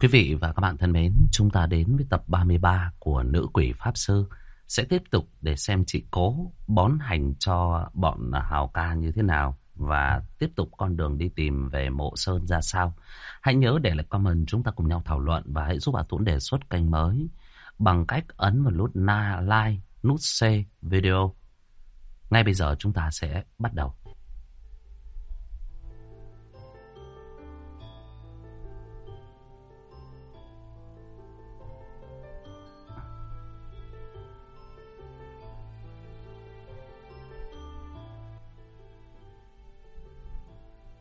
Quý vị và các bạn thân mến, chúng ta đến với tập 33 của Nữ Quỷ Pháp Sư. Sẽ tiếp tục để xem chị Cố bón hành cho bọn Hào Ca như thế nào và tiếp tục con đường đi tìm về mộ Sơn ra sao. Hãy nhớ để lại comment chúng ta cùng nhau thảo luận và hãy giúp bà Tuấn đề xuất kênh mới bằng cách ấn vào nút na like, nút c video. Ngay bây giờ chúng ta sẽ bắt đầu.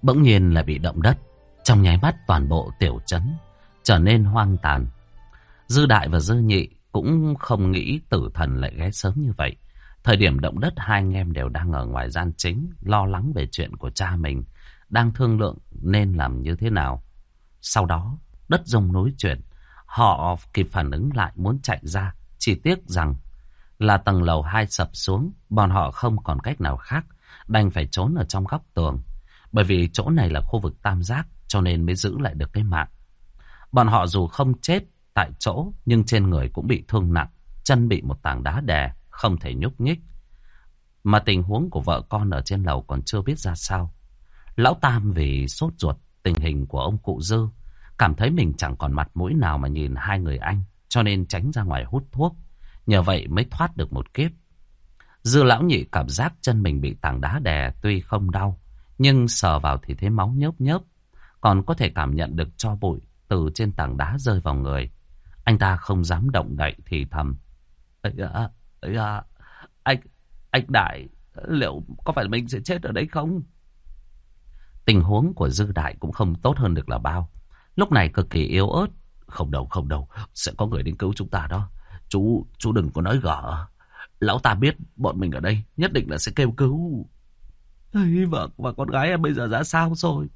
Bỗng nhiên là bị động đất. Trong nháy mắt toàn bộ tiểu trấn trở nên hoang tàn. Dư đại và dư nhị cũng không nghĩ tử thần lại ghé sớm như vậy. Thời điểm động đất hai anh em đều đang ở ngoài gian chính, lo lắng về chuyện của cha mình, đang thương lượng nên làm như thế nào. Sau đó, đất rung nối chuyển, họ kịp phản ứng lại muốn chạy ra, chỉ tiếc rằng là tầng lầu hai sập xuống, bọn họ không còn cách nào khác, đành phải trốn ở trong góc tường. Bởi vì chỗ này là khu vực tam giác cho nên mới giữ lại được cái mạng. Bọn họ dù không chết tại chỗ nhưng trên người cũng bị thương nặng, chân bị một tảng đá đè, không thể nhúc nhích. Mà tình huống của vợ con ở trên lầu còn chưa biết ra sao. Lão Tam vì sốt ruột tình hình của ông cụ Dư, cảm thấy mình chẳng còn mặt mũi nào mà nhìn hai người anh, cho nên tránh ra ngoài hút thuốc. Nhờ vậy mới thoát được một kiếp. Dư lão nhị cảm giác chân mình bị tảng đá đè tuy không đau, nhưng sờ vào thì thấy máu nhớp nhớp. Còn có thể cảm nhận được cho bụi từ trên tảng đá rơi vào người. Anh ta không dám động đậy thì thầm. Ây à, ây à, anh, anh Đại, liệu có phải mình sẽ chết ở đây không? Tình huống của Dư Đại cũng không tốt hơn được là bao. Lúc này cực kỳ yếu ớt. Không đâu, không đâu, sẽ có người đến cứu chúng ta đó. Chú, chú đừng có nói gở. Lão ta biết bọn mình ở đây nhất định là sẽ kêu cứu. Ây, vợ và con gái em bây giờ ra sao rồi?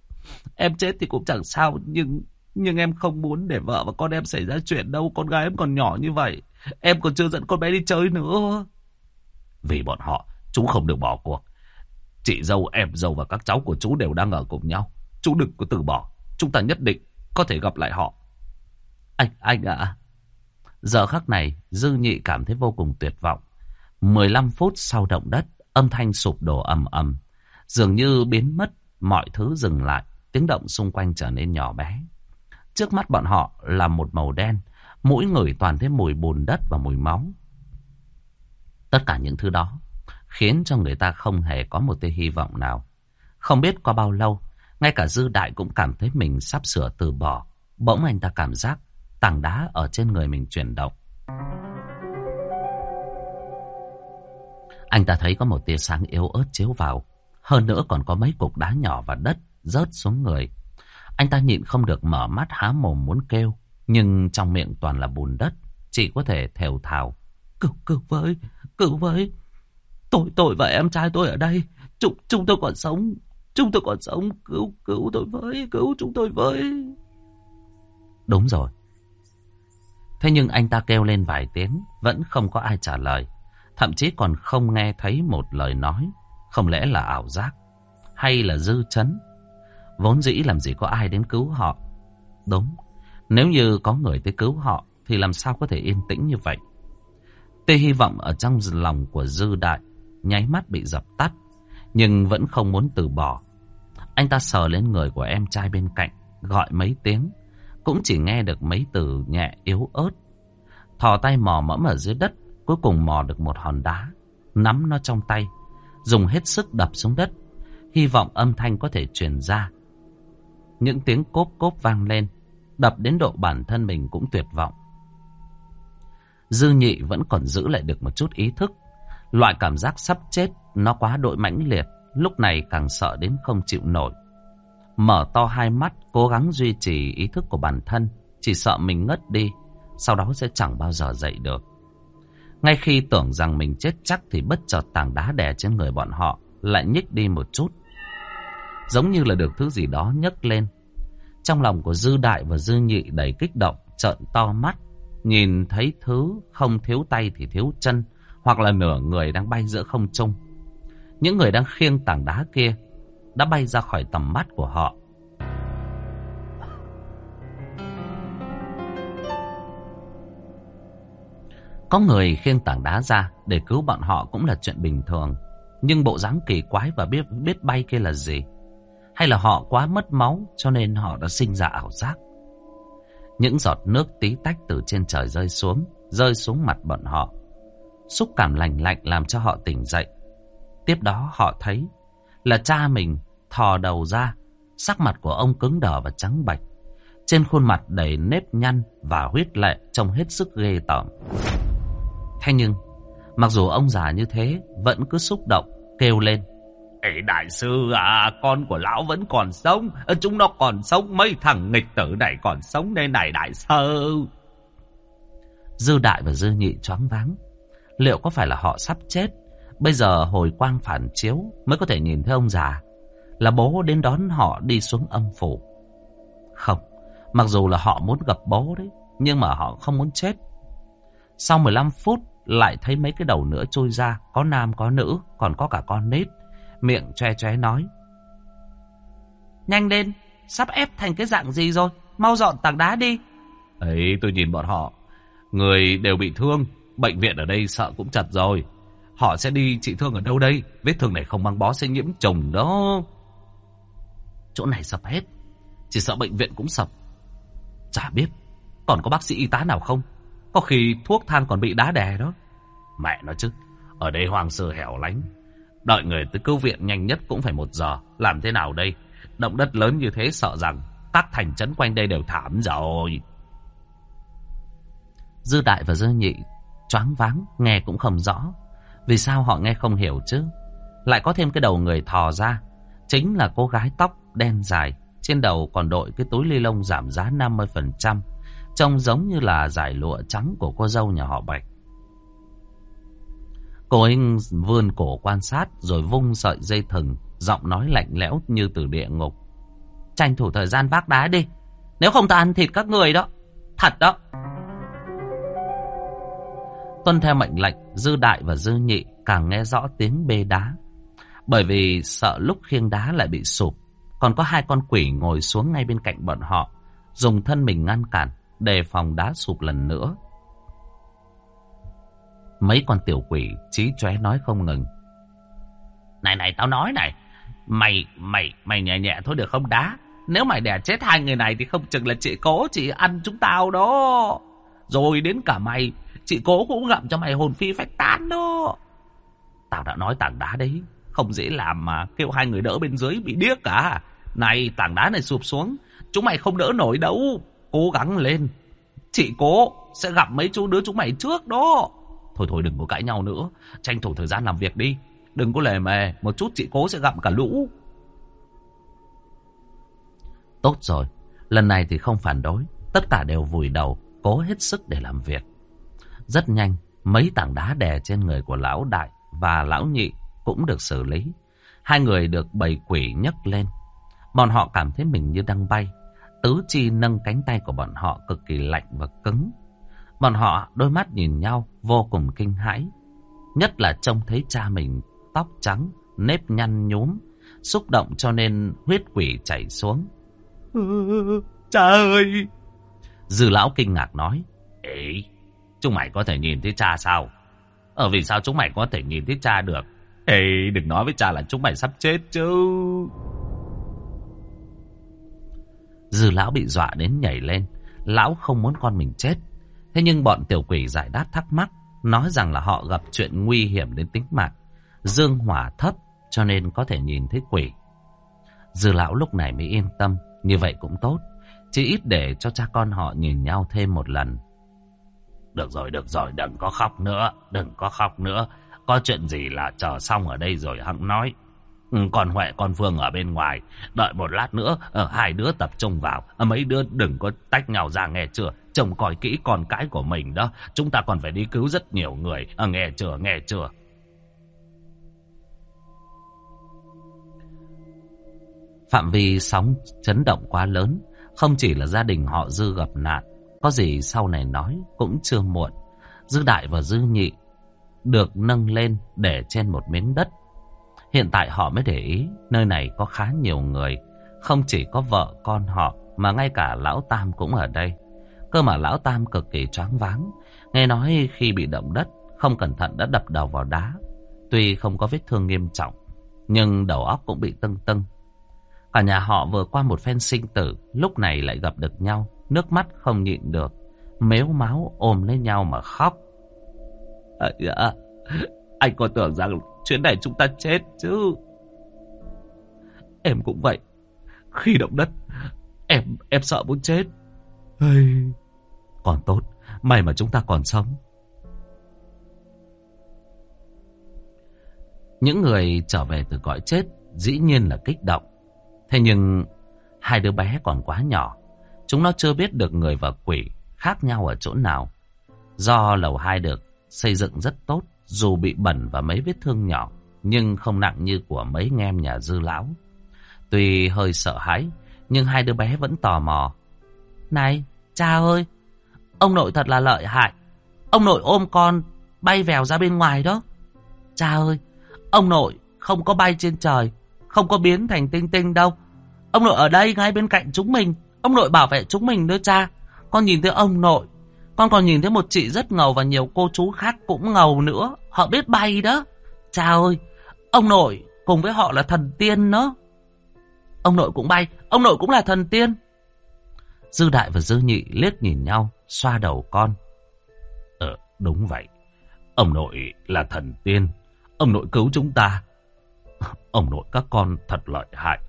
Em chết thì cũng chẳng sao, nhưng nhưng em không muốn để vợ và con em xảy ra chuyện đâu. Con gái em còn nhỏ như vậy. Em còn chưa dẫn con bé đi chơi nữa. Vì bọn họ, chú không được bỏ cuộc. Chị dâu, em dâu và các cháu của chú đều đang ở cùng nhau. Chú đừng có từ bỏ. Chúng ta nhất định có thể gặp lại họ. Anh, anh ạ. Giờ khắc này, Dư Nhị cảm thấy vô cùng tuyệt vọng. 15 phút sau động đất, âm thanh sụp đổ ầm ầm. Dường như biến mất, mọi thứ dừng lại, tiếng động xung quanh trở nên nhỏ bé. Trước mắt bọn họ là một màu đen, mỗi người toàn thấy mùi bùn đất và mùi máu. Tất cả những thứ đó khiến cho người ta không hề có một tia hy vọng nào. Không biết qua bao lâu, ngay cả Dư Đại cũng cảm thấy mình sắp sửa từ bỏ. Bỗng anh ta cảm giác tảng đá ở trên người mình chuyển động. Anh ta thấy có một tia sáng yếu ớt chiếu vào. Hơn nữa còn có mấy cục đá nhỏ và đất rớt xuống người. Anh ta nhịn không được mở mắt há mồm muốn kêu. Nhưng trong miệng toàn là bùn đất. Chỉ có thể thều thào. Cứu, cứu với, cứu với. Tôi, tôi và em trai tôi ở đây. Chúng, chúng tôi còn sống. Chúng tôi còn sống. Cứu, cứu tôi với, cứu chúng tôi với. Đúng rồi. Thế nhưng anh ta kêu lên vài tiếng. Vẫn không có ai trả lời. Thậm chí còn không nghe thấy một lời nói. Không lẽ là ảo giác? Hay là dư chấn? Vốn dĩ làm gì có ai đến cứu họ. Đúng, nếu như có người tới cứu họ thì làm sao có thể yên tĩnh như vậy. Tê hy vọng ở trong lòng của Dư Đại nháy mắt bị dập tắt, nhưng vẫn không muốn từ bỏ. Anh ta sờ lên người của em trai bên cạnh, gọi mấy tiếng, cũng chỉ nghe được mấy từ nhẹ yếu ớt. Thò tay mò mẫm ở dưới đất, cuối cùng mò được một hòn đá, nắm nó trong tay, dùng hết sức đập xuống đất, hy vọng âm thanh có thể truyền ra. Những tiếng cốp cốp vang lên, đập đến độ bản thân mình cũng tuyệt vọng. Dư nhị vẫn còn giữ lại được một chút ý thức. Loại cảm giác sắp chết nó quá đội mãnh liệt, lúc này càng sợ đến không chịu nổi. Mở to hai mắt, cố gắng duy trì ý thức của bản thân, chỉ sợ mình ngất đi, sau đó sẽ chẳng bao giờ dậy được. Ngay khi tưởng rằng mình chết chắc thì bất chợt tảng đá đè trên người bọn họ lại nhích đi một chút. Giống như là được thứ gì đó nhấc lên. Trong lòng của Dư Đại và Dư Nhị đầy kích động, trợn to mắt, nhìn thấy thứ không thiếu tay thì thiếu chân, hoặc là nửa người đang bay giữa không trung. Những người đang khiêng tảng đá kia đã bay ra khỏi tầm mắt của họ. Có người khiêng tảng đá ra để cứu bọn họ cũng là chuyện bình thường. Nhưng bộ dáng kỳ quái và biết biết bay kia là gì? Hay là họ quá mất máu cho nên họ đã sinh ra ảo giác? Những giọt nước tí tách từ trên trời rơi xuống, rơi xuống mặt bọn họ. Xúc cảm lành lạnh làm cho họ tỉnh dậy. Tiếp đó họ thấy là cha mình thò đầu ra, sắc mặt của ông cứng đờ và trắng bạch. Trên khuôn mặt đầy nếp nhăn và huyết lệ trông hết sức ghê tởm. Thế nhưng, mặc dù ông già như thế, vẫn cứ xúc động, kêu lên. Ê đại sư à, con của lão vẫn còn sống, chúng nó còn sống, mấy thằng nghịch tử này còn sống đây này đại sư. Dư đại và dư nhị choáng váng. Liệu có phải là họ sắp chết? Bây giờ hồi quang phản chiếu mới có thể nhìn thấy ông già. Là bố đến đón họ đi xuống âm phủ. Không, mặc dù là họ muốn gặp bố đấy, nhưng mà họ không muốn chết. Sau 15 phút lại thấy mấy cái đầu nữa trôi ra, có nam có nữ, còn có cả con nít. Miệng choe choe nói. Nhanh lên, sắp ép thành cái dạng gì rồi, mau dọn tảng đá đi. Ấy, tôi nhìn bọn họ, người đều bị thương, bệnh viện ở đây sợ cũng chật rồi. Họ sẽ đi trị thương ở đâu đây? Vết thương này không mang bó sẽ nhiễm trùng đó. Chỗ này sập hết, chỉ sợ bệnh viện cũng sập. Chả biết, còn có bác sĩ y tá nào không? Có khi thuốc thang còn bị đá đè đó. Mẹ nó chứ, ở đây hoàng sơ hẻo lánh. Đợi người tới cứu viện nhanh nhất cũng phải một giờ. Làm thế nào đây? Động đất lớn như thế sợ rằng các thành trấn quanh đây đều thảm rồi. Dư đại và dư nhị choáng váng nghe cũng không rõ. Vì sao họ nghe không hiểu chứ? Lại có thêm cái đầu người thò ra. Chính là cô gái tóc đen dài. Trên đầu còn đội cái túi ly lông giảm giá 50%. Trông giống như là giải lụa trắng của cô dâu nhà họ Bạch. Cô anh vươn cổ quan sát rồi vung sợi dây thừng, giọng nói lạnh lẽo như từ địa ngục. Tranh thủ thời gian vác đá đi, nếu không ta ăn thịt các người đó. Thật đó. Tuân theo mệnh lệnh, Dư Đại và Dư Nhị càng nghe rõ tiếng bê đá. Bởi vì sợ lúc khiêng đá lại bị sụp, còn có hai con quỷ ngồi xuống ngay bên cạnh bọn họ, dùng thân mình ngăn cản, đề phòng đá sụp lần nữa. Mấy con tiểu quỷ trí chóe nói không ngừng. Này này tao nói này. Mày, mày, mày nhẹ nhẹ thôi được không đá. Nếu mày đẻ chết hai người này thì không chừng là chị cố chị ăn chúng tao đó. Rồi đến cả mày, chị cố cũng ngậm cho mày hồn phi phách tán đó. Tao đã nói tảng đá đấy, không dễ làm mà kêu hai người đỡ bên dưới bị điếc cả. Này, tảng đá này sụp xuống, chúng mày không đỡ nổi đâu. Cố gắng lên. Chị cố sẽ gặp mấy chú đứa chúng mày trước đó. Thôi thôi, đừng có cãi nhau nữa. Tranh thủ thời gian làm việc đi. Đừng có lề mề. Một chút chị cố sẽ gặp cả lũ. Tốt rồi. Lần này thì không phản đối. Tất cả đều vùi đầu. Cố hết sức để làm việc. Rất nhanh. Mấy tảng đá đè trên người của lão đại và lão nhị cũng được xử lý. Hai người được bầy quỷ nhấc lên. Bọn họ cảm thấy mình như đang bay. Tứ chi nâng cánh tay của bọn họ cực kỳ lạnh và cứng. Bọn họ đôi mắt nhìn nhau vô cùng kinh hãi. Nhất là trông thấy cha mình tóc trắng, nếp nhăn nhúm, xúc động cho nên huyết quỷ chảy xuống. cha ơi! Dư lão kinh ngạc nói. Ê, chúng mày có thể nhìn thấy cha sao? Ở vì sao chúng mày có thể nhìn thấy cha được? Ê, đừng nói với cha là chúng mày sắp chết chứ. Dư lão bị dọa đến nhảy lên. Lão không muốn con mình chết. Thế nhưng bọn tiểu quỷ giải đáp thắc mắc, nói rằng là họ gặp chuyện nguy hiểm đến tính mạng. Dương hỏa thấp cho nên có thể nhìn thấy quỷ. Dư lão lúc này mới yên tâm, như vậy cũng tốt. Chỉ ít để cho cha con họ nhìn nhau thêm một lần. Được rồi, được rồi, đừng có khóc nữa, đừng có khóc nữa. Có chuyện gì là chờ xong ở đây rồi hắn nói. Ừ, còn Huệ con Phương ở bên ngoài. Đợi một lát nữa ờ, Hai đứa tập trung vào. Ờ, mấy đứa đừng có tách nhau ra, nghe chưa? Trông coi kỹ con cái của mình đó. Chúng ta còn phải đi cứu rất nhiều người. Ờ, nghe chưa nghe chưa? Phạm vi sóng chấn động quá lớn. Không chỉ là gia đình họ Dư gặp nạn. Có gì sau này nói cũng chưa muộn. Dư Đại và Dư Nhị Được nâng lên để trên một miếng đất. Hiện tại họ mới để ý nơi này có khá nhiều người. Không chỉ có vợ con họ mà ngay cả lão Tam cũng ở đây. Cơ mà lão Tam cực kỳ choáng váng. Nghe nói khi bị động đất, không cẩn thận đã đập đầu vào đá. Tuy không có vết thương nghiêm trọng, nhưng đầu óc cũng bị tưng tưng. Cả nhà họ vừa qua một phen sinh tử, lúc này lại gặp được nhau, nước mắt không nhịn được, mếu máu ôm lấy nhau mà khóc. À, dạ, anh có tưởng rằng chuyến này chúng ta chết chứ. Em cũng vậy. Khi động đất, em em sợ muốn chết. Hey. Còn tốt, may mà chúng ta còn sống. Những người trở về từ cõi chết dĩ nhiên là kích động. Thế nhưng hai đứa bé còn quá nhỏ. Chúng nó chưa biết được người và quỷ khác nhau ở chỗ nào. Do lầu hai được xây dựng rất tốt, dù bị bẩn và mấy vết thương nhỏ, nhưng không nặng như của mấy anh em nhà dư lão. Tuy hơi sợ hãi, nhưng hai đứa bé vẫn tò mò. Này, cha ơi, ông nội thật là lợi hại. Ông nội ôm con bay vèo ra bên ngoài đó. Cha ơi, ông nội không có bay trên trời, không có biến thành tinh tinh đâu. Ông nội ở đây ngay bên cạnh chúng mình, ông nội bảo vệ chúng mình nữa cha. Con nhìn thấy ông nội, con còn nhìn thấy một chị rất ngầu và nhiều cô chú khác cũng ngầu nữa. Họ biết bay đó. Cha ơi, ông nội cùng với họ là thần tiên nữa. Ông nội cũng bay, ông nội cũng là thần tiên. Dư đại và dư nhị liếc nhìn nhau, xoa đầu con. Ờ, đúng vậy. Ông nội là thần tiên. Ông nội cứu chúng ta. Ông nội các con thật lợi hại.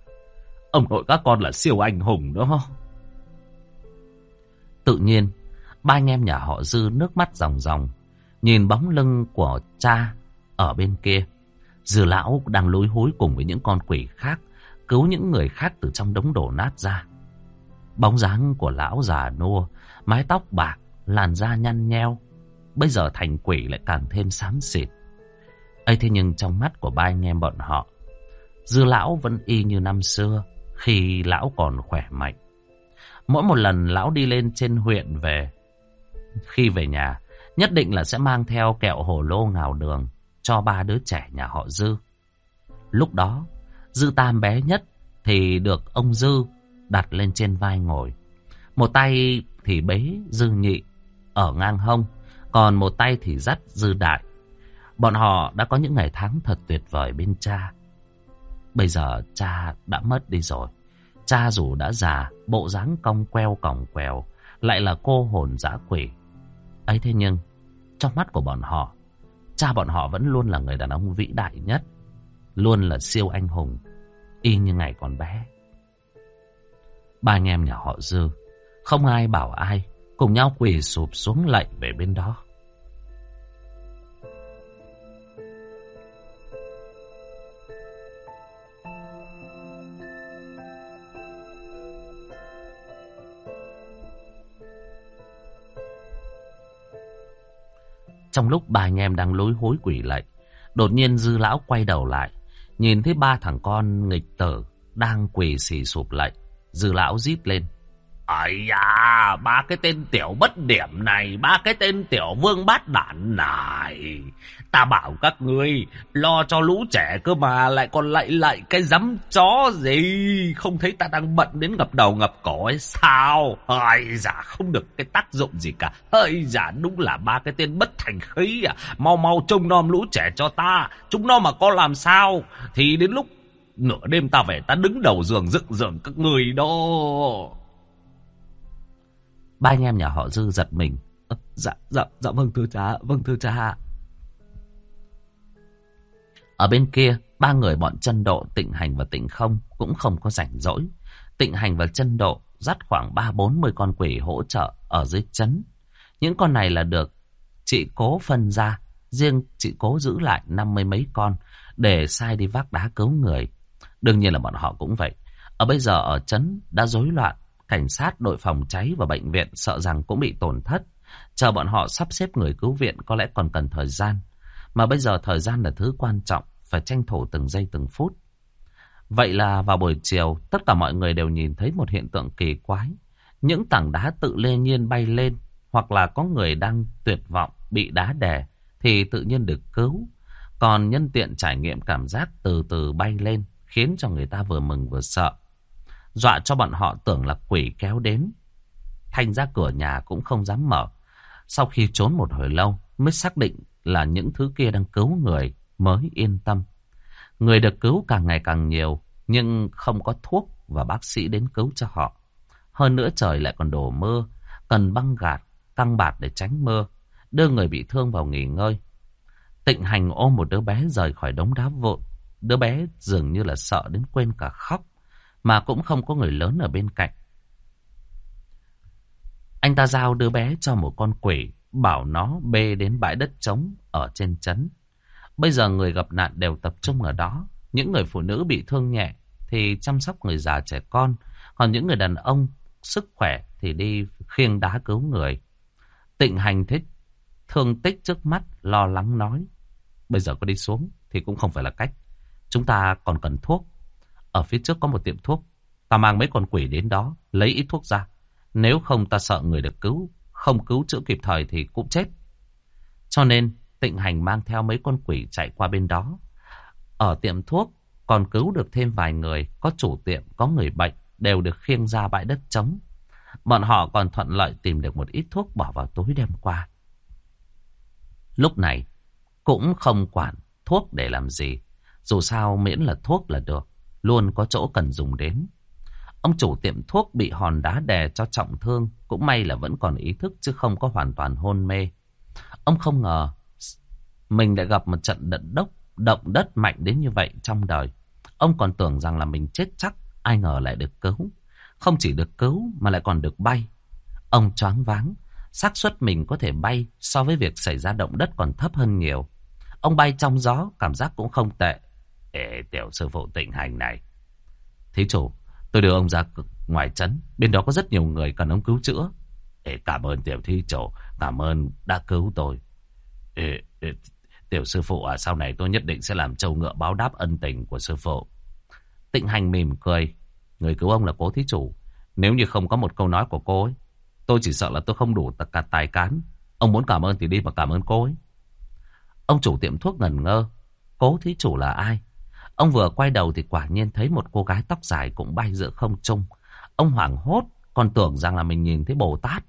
Ông nội các con là siêu anh hùng đó. Tự nhiên, ba anh em nhà họ Dư nước mắt ròng ròng. Nhìn bóng lưng của cha ở bên kia. Dư lão đang lối hối cùng với những con quỷ khác. Cứu những người khác từ trong đống đổ nát ra. Bóng dáng của lão già nua, mái tóc bạc, làn da nhăn nheo. Bây giờ thành quỷ lại càng thêm xám xịt. ấy thế nhưng trong mắt của ba anh em bọn họ, dư lão vẫn y như năm xưa, khi lão còn khỏe mạnh. Mỗi một lần lão đi lên trên huyện về, khi về nhà, nhất định là sẽ mang theo kẹo hồ lô ngào đường cho ba đứa trẻ nhà họ Dư. Lúc đó, Dư Tam bé nhất thì được ông Dư đặt lên trên vai ngồi. Một tay thì bế Dư Nhị ở ngang hông, còn một tay thì dắt Dư Đại. Bọn họ đã có những ngày tháng thật tuyệt vời bên cha. Bây giờ cha đã mất đi rồi. Cha dù đã già, bộ dáng cong queo còng quèo, lại là cô hồn dã quỷ ấy thế nhưng, trong mắt của bọn họ, cha bọn họ vẫn luôn là người đàn ông vĩ đại nhất, luôn là siêu anh hùng, y như ngày còn bé. Ba anh em nhà họ Dư, không ai bảo ai, cùng nhau quỳ sụp xuống lạy về bên đó. Trong lúc ba anh em đang lối hối quỷ lệ, đột nhiên dư lão quay đầu lại, nhìn thấy ba thằng con nghịch tử đang quỳ xì sụp lại Dư lão rít lên. Ây da, ba cái tên tiểu bất điểm này, ba cái tên tiểu vương bát đản này. Ta bảo các ngươi lo cho lũ trẻ cơ mà lại còn lạy lạy cái dám chó gì. Không thấy ta đang bận đến ngập đầu ngập cổ ấy sao? Ây da, không được cái tác dụng gì cả. Ây da, đúng là ba cái tên bất thành khí à. Mau mau trông nom lũ trẻ cho ta. Chúng nó mà có làm sao thì đến lúc nửa đêm ta về ta đứng đầu giường dựng giường các người đó. Ba anh em nhà họ Dư giật mình. À, dạ, dạ, dạ vâng thưa cha, vâng thưa cha. Ở bên kia, ba người bọn chân độ, tịnh hành và tịnh không cũng không có rảnh rỗi. Tịnh hành và chân độ dắt khoảng ba bốn mươi con quỷ hỗ trợ ở dưới chấn. Những con này là được chị cố phân ra, riêng chị cố giữ lại năm mươi mấy con để sai đi vác đá cứu người. Đương nhiên là bọn họ cũng vậy. Ở bây giờ ở chấn đã rối loạn, cảnh sát, đội phòng cháy và bệnh viện sợ rằng cũng bị tổn thất. Chờ bọn họ sắp xếp người cứu viện có lẽ còn cần thời gian. Mà bây giờ thời gian là thứ quan trọng, phải tranh thủ từng giây từng phút. Vậy là vào buổi chiều, tất cả mọi người đều nhìn thấy một hiện tượng kỳ quái. Những tảng đá tự lê nhiên bay lên, hoặc là có người đang tuyệt vọng, bị đá đè, thì tự nhiên được cứu. Còn nhân tiện trải nghiệm cảm giác từ từ bay lên, khiến cho người ta vừa mừng vừa sợ. Dọa cho bọn họ tưởng là quỷ kéo đến. Thành ra cửa nhà cũng không dám mở. Sau khi trốn một hồi lâu mới xác định là những thứ kia đang cứu người mới yên tâm. Người được cứu càng ngày càng nhiều nhưng không có thuốc và bác sĩ đến cứu cho họ. Hơn nữa trời lại còn đổ mưa, cần băng gạt, căng bạt để tránh mưa, đưa người bị thương vào nghỉ ngơi. Tịnh hành ôm một đứa bé rời khỏi đống đá vụn. Đứa bé dường như là sợ đến quên cả khóc, mà cũng không có người lớn ở bên cạnh. Anh ta giao đứa bé cho một con quỷ, bảo nó bê đến bãi đất trống ở trên chấn. Bây giờ người gặp nạn đều tập trung ở đó. Những người phụ nữ bị thương nhẹ thì chăm sóc người già trẻ con. Còn những người đàn ông sức khỏe thì đi khiêng đá cứu người. Tịnh hành thích, thương tích trước mắt, lo lắng nói. Bây giờ có đi xuống thì cũng không phải là cách. Chúng ta còn cần thuốc. Ở phía trước có một tiệm thuốc. Ta mang mấy con quỷ đến đó, lấy ít thuốc ra. Nếu không ta sợ người được cứu, không cứu chữa kịp thời thì cũng chết. Cho nên tịnh hành mang theo mấy con quỷ chạy qua bên đó. Ở tiệm thuốc còn cứu được thêm vài người, có chủ tiệm, có người bệnh, đều được khiêng ra bãi đất trống. Bọn họ còn thuận lợi tìm được một ít thuốc bỏ vào tối đêm qua. Lúc này, cũng không quản thuốc để làm gì. Dù sao miễn là thuốc là được, luôn có chỗ cần dùng đến. Ông chủ tiệm thuốc bị hòn đá đè cho trọng thương, cũng may là vẫn còn ý thức chứ không có hoàn toàn hôn mê. Ông không ngờ mình lại gặp một trận đận đốc, động đất mạnh đến như vậy trong đời. Ông còn tưởng rằng là mình chết chắc, ai ngờ lại được cứu. Không chỉ được cứu mà lại còn được bay. Ông choáng váng, xác suất mình có thể bay so với việc xảy ra động đất còn thấp hơn nhiều. Ông bay trong gió, cảm giác cũng không tệ. Ê, tiểu sư phụ tịnh hành này. thế chủ, tôi đưa ông ra ngoài trấn. Bên đó có rất nhiều người cần ông cứu chữa. Ê, cảm ơn tiểu thi chủ, cảm ơn đã cứu tôi. Ê, ê, tiểu sư phụ à, sau này tôi nhất định sẽ làm trâu ngựa báo đáp ân tình của sư phụ. Tịnh hành mỉm cười. Người cứu ông là cố thí chủ. Nếu như không có một câu nói của cô ấy, tôi chỉ sợ là tôi không đủ tất cả tài cán. Ông muốn cảm ơn thì đi mà cảm ơn cô ấy. Ông chủ tiệm thuốc ngần ngơ. Cố thí chủ là ai? Ông vừa quay đầu thì quả nhiên thấy một cô gái tóc dài cũng bay giữa không trung. Ông hoảng hốt, còn tưởng rằng là mình nhìn thấy Bồ Tát.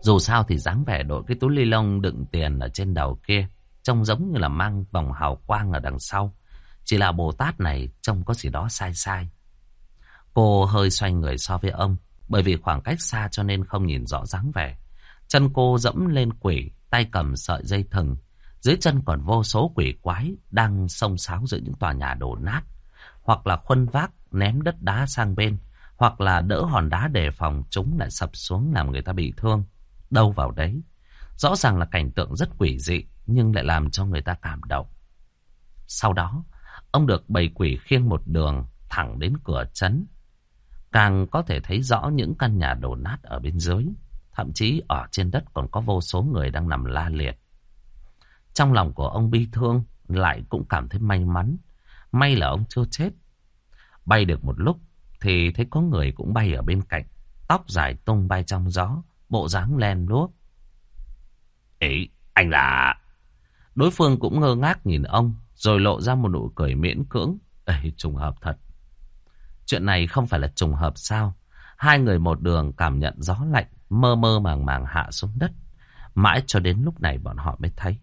Dù sao thì dáng vẻ đội cái túi ly lông đựng tiền ở trên đầu kia, trông giống như là mang vòng hào quang ở đằng sau. Chỉ là Bồ Tát này trông có gì đó sai sai. Cô hơi xoay người so với ông, bởi vì khoảng cách xa cho nên không nhìn rõ dáng vẻ. Chân cô dẫm lên quỷ, tay cầm sợi dây thừng. Dưới chân còn vô số quỷ quái đang xông xáo giữa những tòa nhà đổ nát. Hoặc là khuân vác ném đất đá sang bên. Hoặc là đỡ hòn đá đề phòng chúng lại sập xuống làm người ta bị thương. Đâu vào đấy. Rõ ràng là cảnh tượng rất quỷ dị nhưng lại làm cho người ta cảm động. Sau đó, ông được bầy quỷ khiêng một đường thẳng đến cửa trấn. Càng có thể thấy rõ những căn nhà đổ nát ở bên dưới. Thậm chí ở trên đất còn có vô số người đang nằm la liệt. Trong lòng của ông bi thương lại cũng cảm thấy may mắn. May là ông chưa chết. Bay được một lúc thì thấy có người cũng bay ở bên cạnh. Tóc dài tung bay trong gió, bộ dáng len luốc. Ý, anh là... Đối phương cũng ngơ ngác nhìn ông, rồi lộ ra một nụ cười miễn cưỡng. Ê, trùng hợp thật. Chuyện này không phải là trùng hợp sao? Hai người một đường cảm nhận gió lạnh, mơ mơ màng màng hạ xuống đất. Mãi cho đến lúc này bọn họ mới thấy.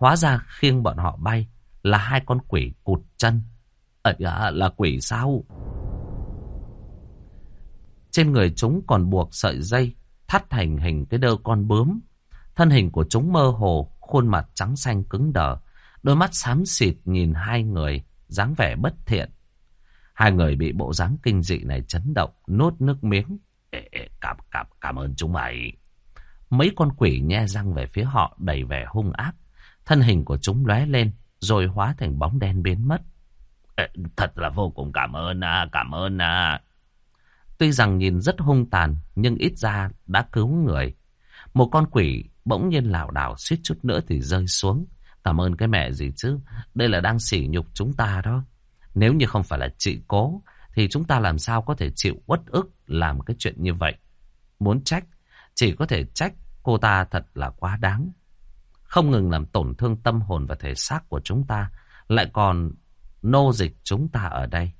Hóa ra khiêng bọn họ bay là hai con quỷ cụt chân. Ấy à, là quỷ sao? Trên người chúng còn buộc sợi dây, thắt thành hình cái đơ con bướm. Thân hình của chúng mơ hồ, khuôn mặt trắng xanh cứng đờ. Đôi mắt xám xịt nhìn hai người, dáng vẻ bất thiện. Hai người bị bộ dáng kinh dị này chấn động, nốt nước miếng. Ê, ê, cảm, cảm, cảm ơn chúng mày. Mấy con quỷ nhe răng về phía họ đầy vẻ hung ác. Thân hình của chúng lóe lên, rồi hóa thành bóng đen biến mất. Ê, thật là vô cùng cảm ơn à, cảm ơn à. Tuy rằng nhìn rất hung tàn, nhưng ít ra đã cứu người. Một con quỷ bỗng nhiên lảo đảo suýt chút nữa thì rơi xuống. Cảm ơn cái mẹ gì chứ, đây là đang sỉ nhục chúng ta đó. Nếu như không phải là chị cố, thì chúng ta làm sao có thể chịu uất ức làm cái chuyện như vậy. Muốn trách, chỉ có thể trách cô ta thật là quá đáng. Không ngừng làm tổn thương tâm hồn và thể xác của chúng ta, lại còn nô dịch chúng ta ở đây.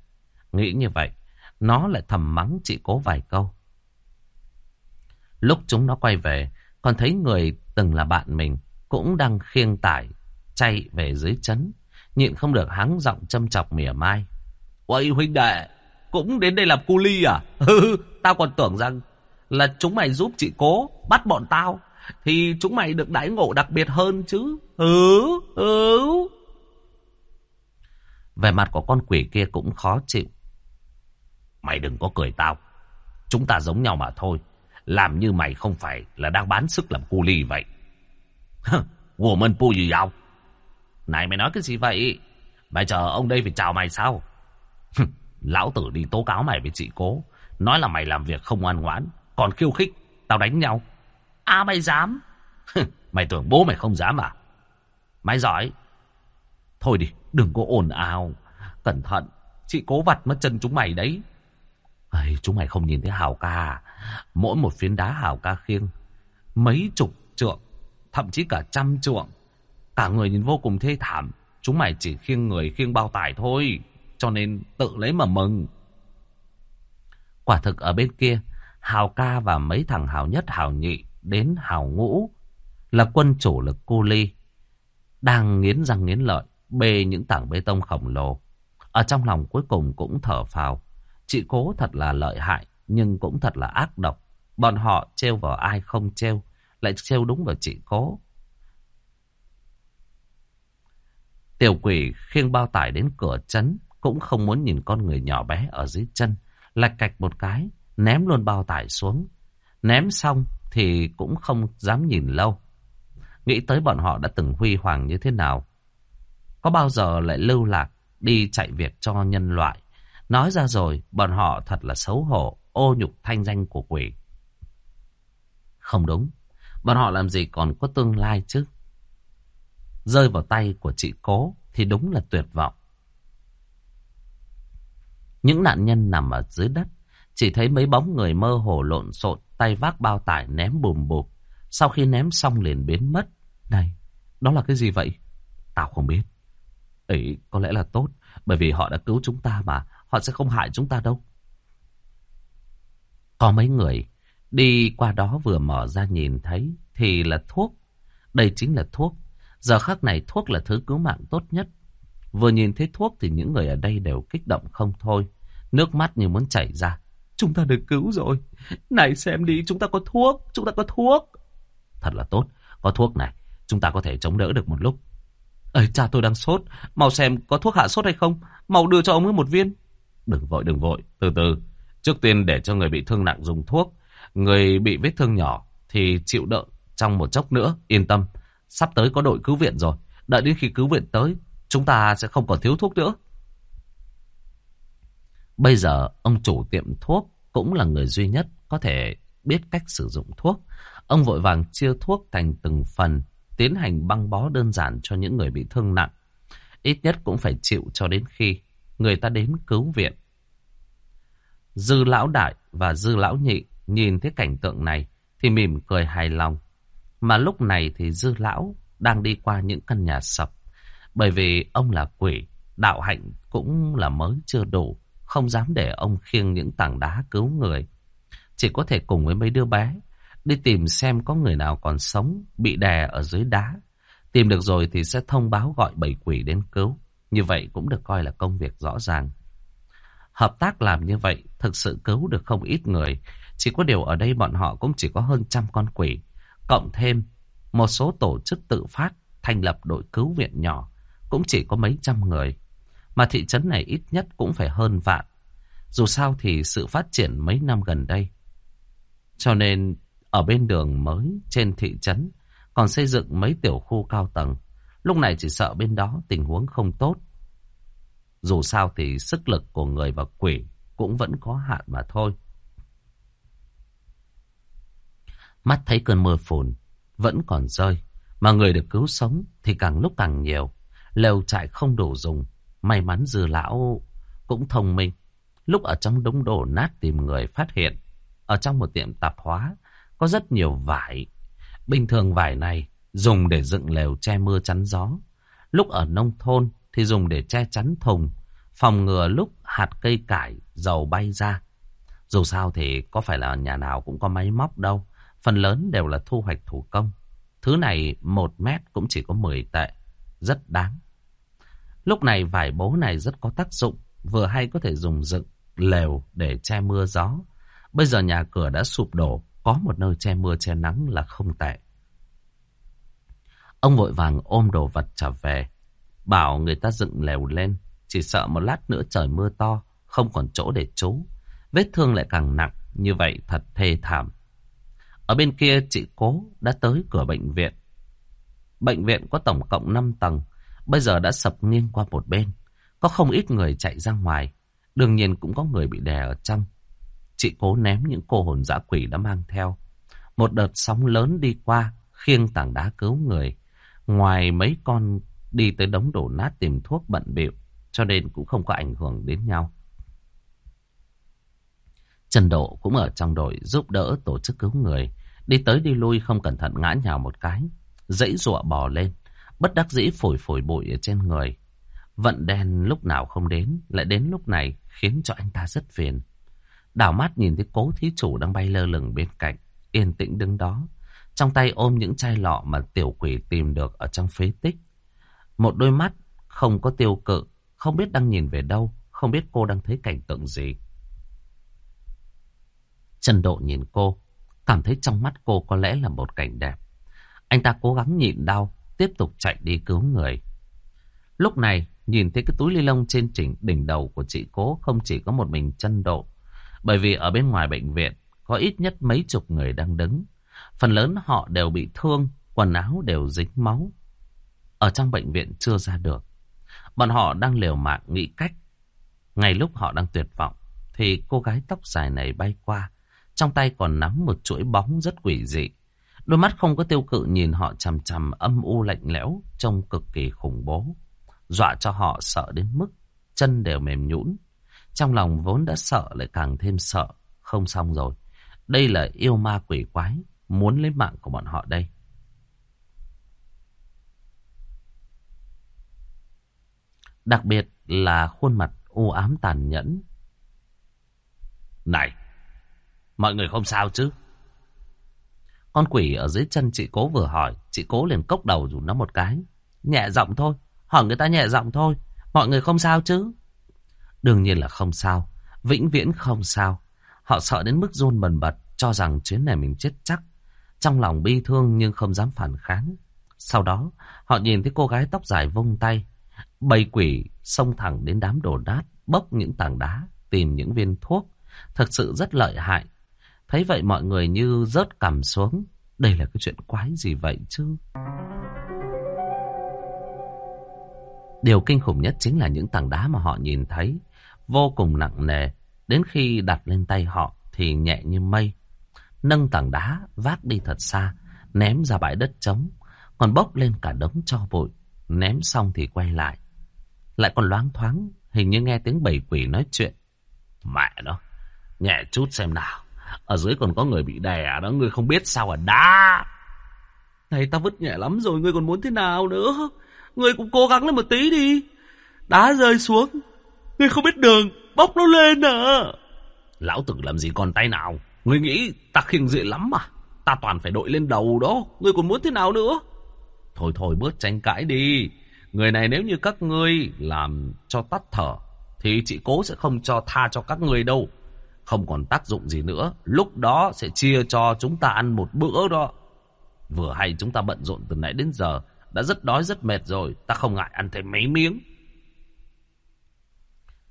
Nghĩ như vậy, nó lại thầm mắng chị cố vài câu. Lúc chúng nó quay về, còn thấy người từng là bạn mình cũng đang khiêng tải chạy về dưới chấn, nhịn không được hắng giọng châm chọc mỉa mai. Ôi huynh đệ, cũng đến đây làm cu ly à? Ừ, tao còn tưởng rằng là chúng mày giúp chị cố bắt bọn tao, thì chúng mày được đãi ngộ đặc biệt hơn chứ. Ừ, ừ. Về mặt của con quỷ kia cũng khó chịu. Mày đừng có cười tao. Chúng ta giống nhau mà thôi. Làm như mày không phải là đang bán sức làm cu ly vậy. Woman pu gì đâu? Này mày nói cái gì vậy? Mày chờ ông đây phải chào mày sao? Lão tử đi tố cáo mày với chị cố. Nói là mày làm việc không ngoan ngoãn. Còn khiêu khích. Tao đánh nhau. À mày dám? mày tưởng bố mày không dám à? Mày giỏi. Thôi đi, đừng có ồn ào. Cẩn thận, chị cố vặt mất chân chúng mày đấy. Ây, chúng mày không nhìn thấy Hào ca. À? Mỗi một phiến đá Hào ca khiêng. Mấy chục trượng, thậm chí cả trăm trượng. Cả người nhìn vô cùng thê thảm. Chúng mày chỉ khiêng người khiêng bao tải thôi. Cho nên tự lấy mà mừng. Quả thực ở bên kia, Hào ca và mấy thằng Hào nhất Hào nhị đến Hào ngũ là quân chủ lực cu ly. Đang nghiến răng nghiến lợi, bê những tảng bê tông khổng lồ. Ở trong lòng cuối cùng cũng thở phào. Chị cố thật là lợi hại, nhưng cũng thật là ác độc. Bọn họ trêu vào ai không trêu, lại trêu đúng vào chị cố. Tiểu quỷ khiêng bao tải đến cửa trấn cũng không muốn nhìn con người nhỏ bé ở dưới chân. Lạch cạch một cái, ném luôn bao tải xuống. Ném xong thì cũng không dám nhìn lâu. Nghĩ tới bọn họ đã từng huy hoàng như thế nào. Có bao giờ lại lưu lạc đi chạy việc cho nhân loại. Nói ra rồi, bọn họ thật là xấu hổ, ô nhục thanh danh của quỷ. Không đúng, bọn họ làm gì còn có tương lai chứ. Rơi vào tay của chị cố thì đúng là tuyệt vọng. Những nạn nhân nằm ở dưới đất, chỉ thấy mấy bóng người mơ hồ lộn xộn, tay vác bao tải ném bùm bụp. Sau khi ném xong liền biến mất. Này, đó là cái gì vậy? Tao không biết. Ấy có lẽ là tốt, bởi vì họ đã cứu chúng ta mà, họ sẽ không hại chúng ta đâu. Có mấy người đi qua đó vừa mở ra nhìn thấy thì là thuốc. Đây chính là thuốc. Giờ khắc này thuốc là thứ cứu mạng tốt nhất. Vừa nhìn thấy thuốc thì những người ở đây đều kích động không thôi. Nước mắt như muốn chảy ra. Chúng ta được cứu rồi. Này xem đi, chúng ta có thuốc, chúng ta có thuốc. Thật là tốt, có thuốc này, chúng ta có thể chống đỡ được một lúc. Ơi cha tôi đang sốt, mau xem có thuốc hạ sốt hay không, mau đưa cho ông ấy một viên. Đừng vội, đừng vội, từ từ. Trước tiên để cho người bị thương nặng dùng thuốc, người bị vết thương nhỏ thì chịu đợi trong một chốc nữa, yên tâm. Sắp tới có đội cứu viện rồi, đợi đến khi cứu viện tới, chúng ta sẽ không còn thiếu thuốc nữa. Bây giờ ông chủ tiệm thuốc cũng là người duy nhất có thể biết cách sử dụng thuốc. Ông vội vàng chia thuốc thành từng phần tiến hành băng bó đơn giản cho những người bị thương nặng. Ít nhất cũng phải chịu cho đến khi người ta đến cứu viện. Dư lão đại và dư lão nhị nhìn thấy cảnh tượng này thì mỉm cười hài lòng. Mà lúc này thì dư lão đang đi qua những căn nhà sập. Bởi vì ông là quỷ, đạo hạnh cũng là mới chưa đủ, không dám để ông khiêng những tảng đá cứu người. Chỉ có thể cùng với mấy đứa bé đi tìm xem có người nào còn sống, bị đè ở dưới đá. Tìm được rồi thì sẽ thông báo gọi bảy quỷ đến cứu. Như vậy cũng được coi là công việc rõ ràng. Hợp tác làm như vậy thực sự cứu được không ít người. Chỉ có điều ở đây bọn họ cũng chỉ có hơn trăm con quỷ. Cộng thêm một số tổ chức tự phát thành lập đội cứu viện nhỏ. Cũng chỉ có mấy trăm người. Mà thị trấn này ít nhất cũng phải hơn vạn. Dù sao thì sự phát triển mấy năm gần đây. Cho nên ở bên đường mới trên thị trấn còn xây dựng mấy tiểu khu cao tầng. Lúc này chỉ sợ bên đó tình huống không tốt. Dù sao thì sức lực của người và quỷ cũng vẫn có hạn mà thôi. Mắt thấy cơn mưa phùn vẫn còn rơi, mà người được cứu sống thì càng lúc càng nhiều. Lều trại không đủ dùng, may mắn dư lão cũng thông minh. Lúc ở trong đống đổ nát tìm người phát hiện, ở trong một tiệm tạp hóa có rất nhiều vải. Bình thường vải này dùng để dựng lều che mưa chắn gió. Lúc ở nông thôn thì dùng để che chắn thùng. Phòng ngừa lúc hạt cây cải, dầu bay ra. Dù sao thì có phải là nhà nào cũng có máy móc đâu. Phần lớn đều là thu hoạch thủ công. Thứ này một mét cũng chỉ có 10 tệ. Rất đáng. Lúc này vải bố này rất có tác dụng. Vừa hay có thể dùng dựng, lều để che mưa gió. Bây giờ nhà cửa đã sụp đổ. Có một nơi che mưa che nắng là không tệ. Ông vội vàng ôm đồ vật trở về. Bảo người ta dựng lều lên. Chỉ sợ một lát nữa trời mưa to. Không còn chỗ để trú. Vết thương lại càng nặng. Như vậy thật thê thảm. Ở bên kia chị cố đã tới cửa bệnh viện. Bệnh viện có tổng cộng 5 tầng. Bây giờ đã sập nghiêng qua một bên. Có không ít người chạy ra ngoài. Đương nhiên cũng có người bị đè ở trong. Chị cố ném những cô hồn dã quỷ đã mang theo. Một đợt sóng lớn đi qua, khiêng tảng đá cứu người. Ngoài mấy con đi tới đống đổ nát tìm thuốc bận bịu cho nên cũng không có ảnh hưởng đến nhau. Trần Độ cũng ở trong đội giúp đỡ tổ chức cứu người. Đi tới đi lui không cẩn thận ngã nhào một cái. Dãy ruộng bò lên. Bất đắc dĩ phổi phổi bụi ở trên người. Vận đen lúc nào không đến. Lại đến lúc này khiến cho anh ta rất phiền. Đảo mắt nhìn thấy cố thí chủ đang bay lơ lửng bên cạnh. Yên tĩnh đứng đó. Trong tay ôm những chai lọ mà tiểu quỷ tìm được ở trong phế tích. Một đôi mắt không có tiêu cự. Không biết đang nhìn về đâu. Không biết cô đang thấy cảnh tượng gì. Trần Độ nhìn cô, cảm thấy trong mắt cô có lẽ là một cảnh đẹp. Anh ta cố gắng nhịn đau, tiếp tục chạy đi cứu người. Lúc này, nhìn thấy cái túi ly lông trên chỉnh đỉnh đầu của chị cố không chỉ có một mình chân Độ. Bởi vì ở bên ngoài bệnh viện, có ít nhất mấy chục người đang đứng. Phần lớn họ đều bị thương, quần áo đều dính máu. Ở trong bệnh viện chưa ra được. Bọn họ đang liều mạng nghĩ cách. Ngay lúc họ đang tuyệt vọng, thì cô gái tóc dài này bay qua, trong tay còn nắm một chuỗi bóng rất quỷ dị. Đôi mắt không có tiêu cự nhìn họ chằm chằm âm u lạnh lẽo, trông cực kỳ khủng bố. Dọa cho họ sợ đến mức chân đều mềm nhũn. Trong lòng vốn đã sợ lại càng thêm sợ. Không xong rồi. Đây là yêu ma quỷ quái, muốn lấy mạng của bọn họ đây. Đặc biệt là khuôn mặt u ám tàn nhẫn. Này, Mọi người không sao chứ? Con quỷ ở dưới chân chị cố vừa hỏi, chị cố liền cốc đầu dù nó một cái. Nhẹ giọng thôi, hỏi người ta nhẹ giọng thôi, mọi người không sao chứ? Đương nhiên là không sao, vĩnh viễn không sao. Họ sợ đến mức run bần bật, cho rằng chuyến này mình chết chắc. Trong lòng bi thương nhưng không dám phản kháng. Sau đó, họ nhìn thấy cô gái tóc dài vung tay. Bầy quỷ xông thẳng đến đám đồ đát, bốc những tảng đá, tìm những viên thuốc. Thật sự rất lợi hại, Thấy vậy mọi người như rớt cằm xuống. Đây là cái chuyện quái gì vậy chứ? Điều kinh khủng nhất chính là những tảng đá mà họ nhìn thấy. Vô cùng nặng nề. Đến khi đặt lên tay họ thì nhẹ như mây. Nâng tảng đá vác đi thật xa. Ném ra bãi đất trống. Còn bốc lên cả đống cho bụi. Ném xong thì quay lại. Lại còn loáng thoáng. Hình như nghe tiếng bầy quỷ nói chuyện. Mẹ nó. Nhẹ chút xem nào. Ở dưới còn có người bị đè đó, ngươi không biết sao à đá. Này ta vứt nhẹ lắm rồi, ngươi còn muốn thế nào nữa? Ngươi cũng cố gắng lên một tí đi. Đá rơi xuống, ngươi không biết đường, bóc nó lên à. Lão tử làm gì còn tay nào? Ngươi nghĩ ta khiêng dễ lắm mà. Ta toàn phải đội lên đầu đó, ngươi còn muốn thế nào nữa? Thôi thôi bớt tranh cãi đi. Người này nếu như các ngươi làm cho tắt thở, thì chị cố sẽ không cho tha cho các ngươi đâu. Không còn tác dụng gì nữa. Lúc đó sẽ chia cho chúng ta ăn một bữa đó. Vừa hay chúng ta bận rộn từ nãy đến giờ. Đã rất đói, rất mệt rồi. Ta không ngại ăn thêm mấy miếng.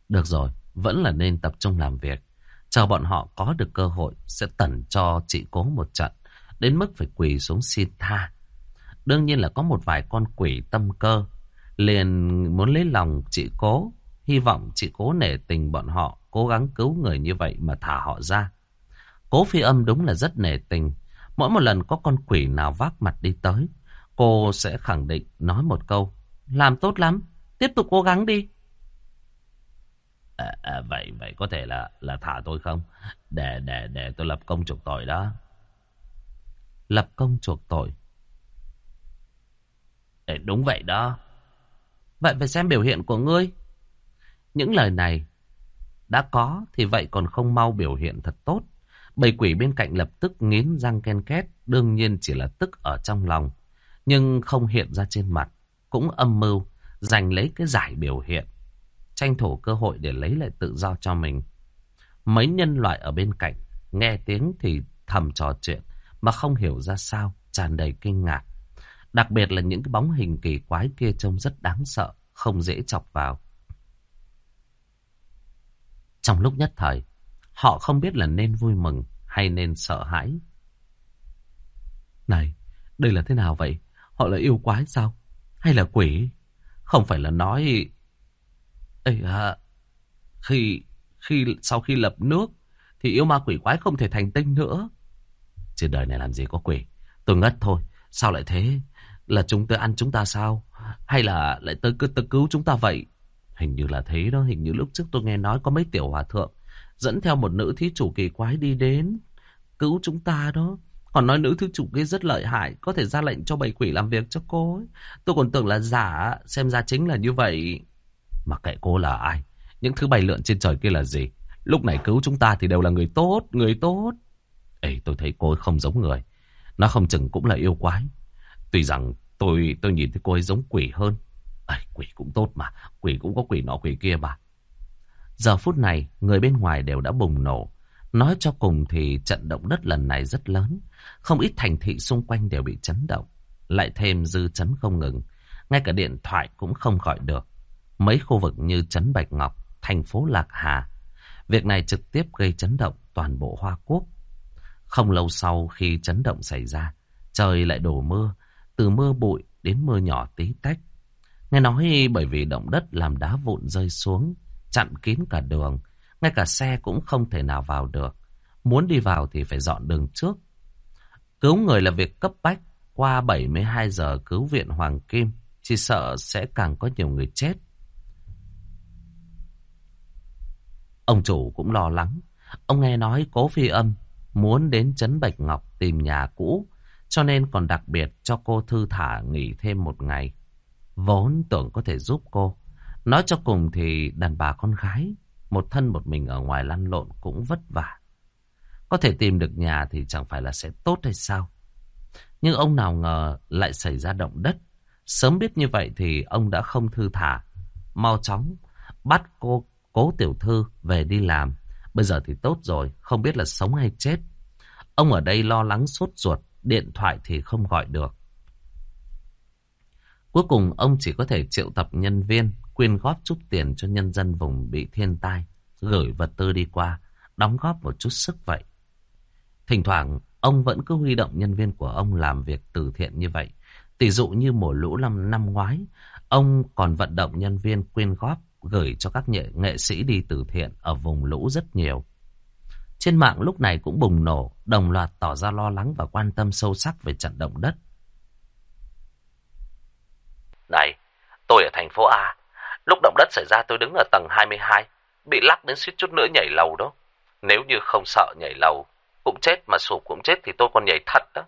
Được rồi. Vẫn là nên tập trung làm việc. Chờ bọn họ có được cơ hội, sẽ tẩn cho chị cố một trận. Đến mức phải quỳ xuống xin tha. Đương nhiên là có một vài con quỷ tâm cơ. Liền muốn lấy lòng chị cố. Hy vọng chị cố nể tình bọn họ cố gắng cứu người như vậy mà thả họ ra. Cố phi âm đúng là rất nể tình. Mỗi một lần có con quỷ nào vác mặt đi tới, cô sẽ khẳng định nói một câu. Làm tốt lắm, tiếp tục cố gắng đi. À, à, vậy vậy có thể là là thả tôi không? Để để để tôi lập công chuộc tội đó. Lập công chuộc tội. Để đúng vậy đó. Vậy phải xem biểu hiện của ngươi. Những lời này đã có thì vậy còn không mau biểu hiện thật tốt. Bầy quỷ bên cạnh lập tức nghiến răng ken két, đương nhiên chỉ là tức ở trong lòng, nhưng không hiện ra trên mặt, cũng âm mưu, giành lấy cái giải biểu hiện, tranh thủ cơ hội để lấy lại tự do cho mình. Mấy nhân loại ở bên cạnh, nghe tiếng thì thầm trò chuyện, mà không hiểu ra sao, tràn đầy kinh ngạc. Đặc biệt là những cái bóng hình kỳ quái kia trông rất đáng sợ, không dễ chọc vào. Trong lúc nhất thời, họ không biết là nên vui mừng hay nên sợ hãi. Này, đây là thế nào vậy? Họ là yêu quái sao? Hay là quỷ? Không phải là nói... Ê à, khi, khi, sau khi lập nước, thì yêu ma quỷ quái không thể thành tinh nữa. Trên đời này làm gì có quỷ? Tôi ngất thôi. Sao lại thế? Là chúng tới ăn chúng ta sao? Hay là lại tới, tới cứu chúng ta vậy? Hình như là thế đó. Hình như lúc trước tôi nghe nói có mấy tiểu hòa thượng dẫn theo một nữ thí chủ kỳ quái đi đến cứu chúng ta đó. Còn nói nữ thứ chủ kia rất lợi hại, có thể ra lệnh cho bầy quỷ làm việc cho cô ấy. Tôi còn tưởng là giả, xem ra chính là như vậy. mà kệ cô là ai, những thứ bày lượn trên trời kia là gì? Lúc này cứu chúng ta thì đều là người tốt, người tốt. Ê, tôi thấy cô ấy không giống người. Nó không chừng cũng là yêu quái. Tuy rằng tôi tôi nhìn thấy cô ấy giống quỷ hơn. Ây, quỷ cũng tốt mà, quỷ cũng có quỷ nọ quỷ kia mà. Giờ phút này, người bên ngoài đều đã bùng nổ. Nói cho cùng thì trận động đất lần này rất lớn. Không ít thành thị xung quanh đều bị chấn động. Lại thêm dư chấn không ngừng. Ngay cả điện thoại cũng không gọi được. Mấy khu vực như Trấn Bạch Ngọc, thành phố Lạc Hà. Việc này trực tiếp gây chấn động toàn bộ Hoa Quốc. Không lâu sau khi chấn động xảy ra, trời lại đổ mưa. Từ mưa bụi đến mưa nhỏ tí tách. Nghe nói bởi vì động đất làm đá vụn rơi xuống, chặn kín cả đường. Ngay cả xe cũng không thể nào vào được. Muốn đi vào thì phải dọn đường trước. Cứu người là việc cấp bách. Qua 72 giờ cứu viện Hoàng Kim, chỉ sợ sẽ càng có nhiều người chết. Ông chủ cũng lo lắng. Ông nghe nói cố phi âm muốn đến Trấn Bạch Ngọc tìm nhà cũ, cho nên còn đặc biệt cho cô thư thả nghỉ thêm một ngày. Vốn tưởng có thể giúp cô. Nói cho cùng thì đàn bà con gái, một thân một mình ở ngoài lăn lộn cũng vất vả. Có thể tìm được nhà thì chẳng phải là sẽ tốt hay sao? Nhưng ông nào ngờ lại xảy ra động đất. Sớm biết như vậy thì ông đã không thư thả. Mau chóng bắt cô cố tiểu thư về đi làm. Bây giờ thì tốt rồi, không biết là sống hay chết. Ông ở đây lo lắng sốt ruột, điện thoại thì không gọi được. Cuối cùng ông chỉ có thể triệu tập nhân viên, quyên góp chút tiền cho nhân dân vùng bị thiên tai, gửi vật tư đi qua, đóng góp một chút sức vậy. Thỉnh thoảng, ông vẫn cứ huy động nhân viên của ông làm việc từ thiện như vậy. Tỷ dụ như mùa lũ năm năm ngoái, ông còn vận động nhân viên quyên góp gửi cho các nghệ, nghệ sĩ đi từ thiện ở vùng lũ rất nhiều. Trên mạng lúc này cũng bùng nổ, đồng loạt tỏ ra lo lắng và quan tâm sâu sắc về trận động đất. Này, tôi ở thành phố A. Lúc động đất xảy ra tôi đứng ở tầng 22, bị lắc đến suýt chút nữa nhảy lầu đó. Nếu như không sợ nhảy lầu, cũng chết mà sụp cũng chết thì tôi còn nhảy thật đó.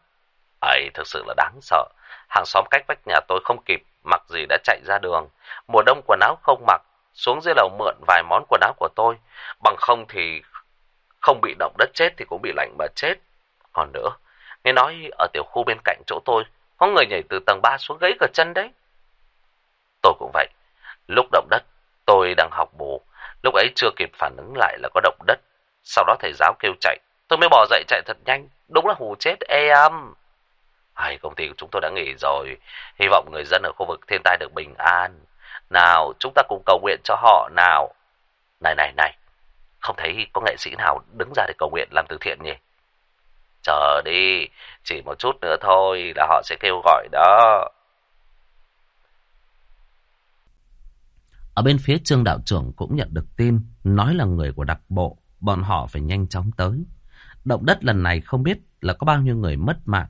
ấy thực sự là đáng sợ. Hàng xóm cách vách nhà tôi không kịp, mặc gì đã chạy ra đường. Mùa đông quần áo không mặc, xuống dưới lầu mượn vài món quần áo của tôi. Bằng không thì không bị động đất chết thì cũng bị lạnh mà chết. Còn nữa, nghe nói ở tiểu khu bên cạnh chỗ tôi, có người nhảy từ tầng 3 xuống gãy cả chân đấy. Tôi cũng vậy. Lúc động đất, tôi đang học bù. Lúc ấy chưa kịp phản ứng lại là có động đất. Sau đó thầy giáo kêu chạy. Tôi mới bỏ dậy chạy thật nhanh. Đúng là hù chết em. âm. Ai, công ty của chúng tôi đã nghỉ rồi. Hy vọng người dân ở khu vực thiên tai được bình an. Nào, chúng ta cùng cầu nguyện cho họ nào. Này, này, này. Không thấy có nghệ sĩ nào đứng ra để cầu nguyện làm từ thiện nhỉ? Chờ đi, chỉ một chút nữa thôi là họ sẽ kêu gọi đó. Ở bên phía trương đạo trưởng cũng nhận được tin, nói là người của đặc bộ, bọn họ phải nhanh chóng tới. Động đất lần này không biết là có bao nhiêu người mất mạng.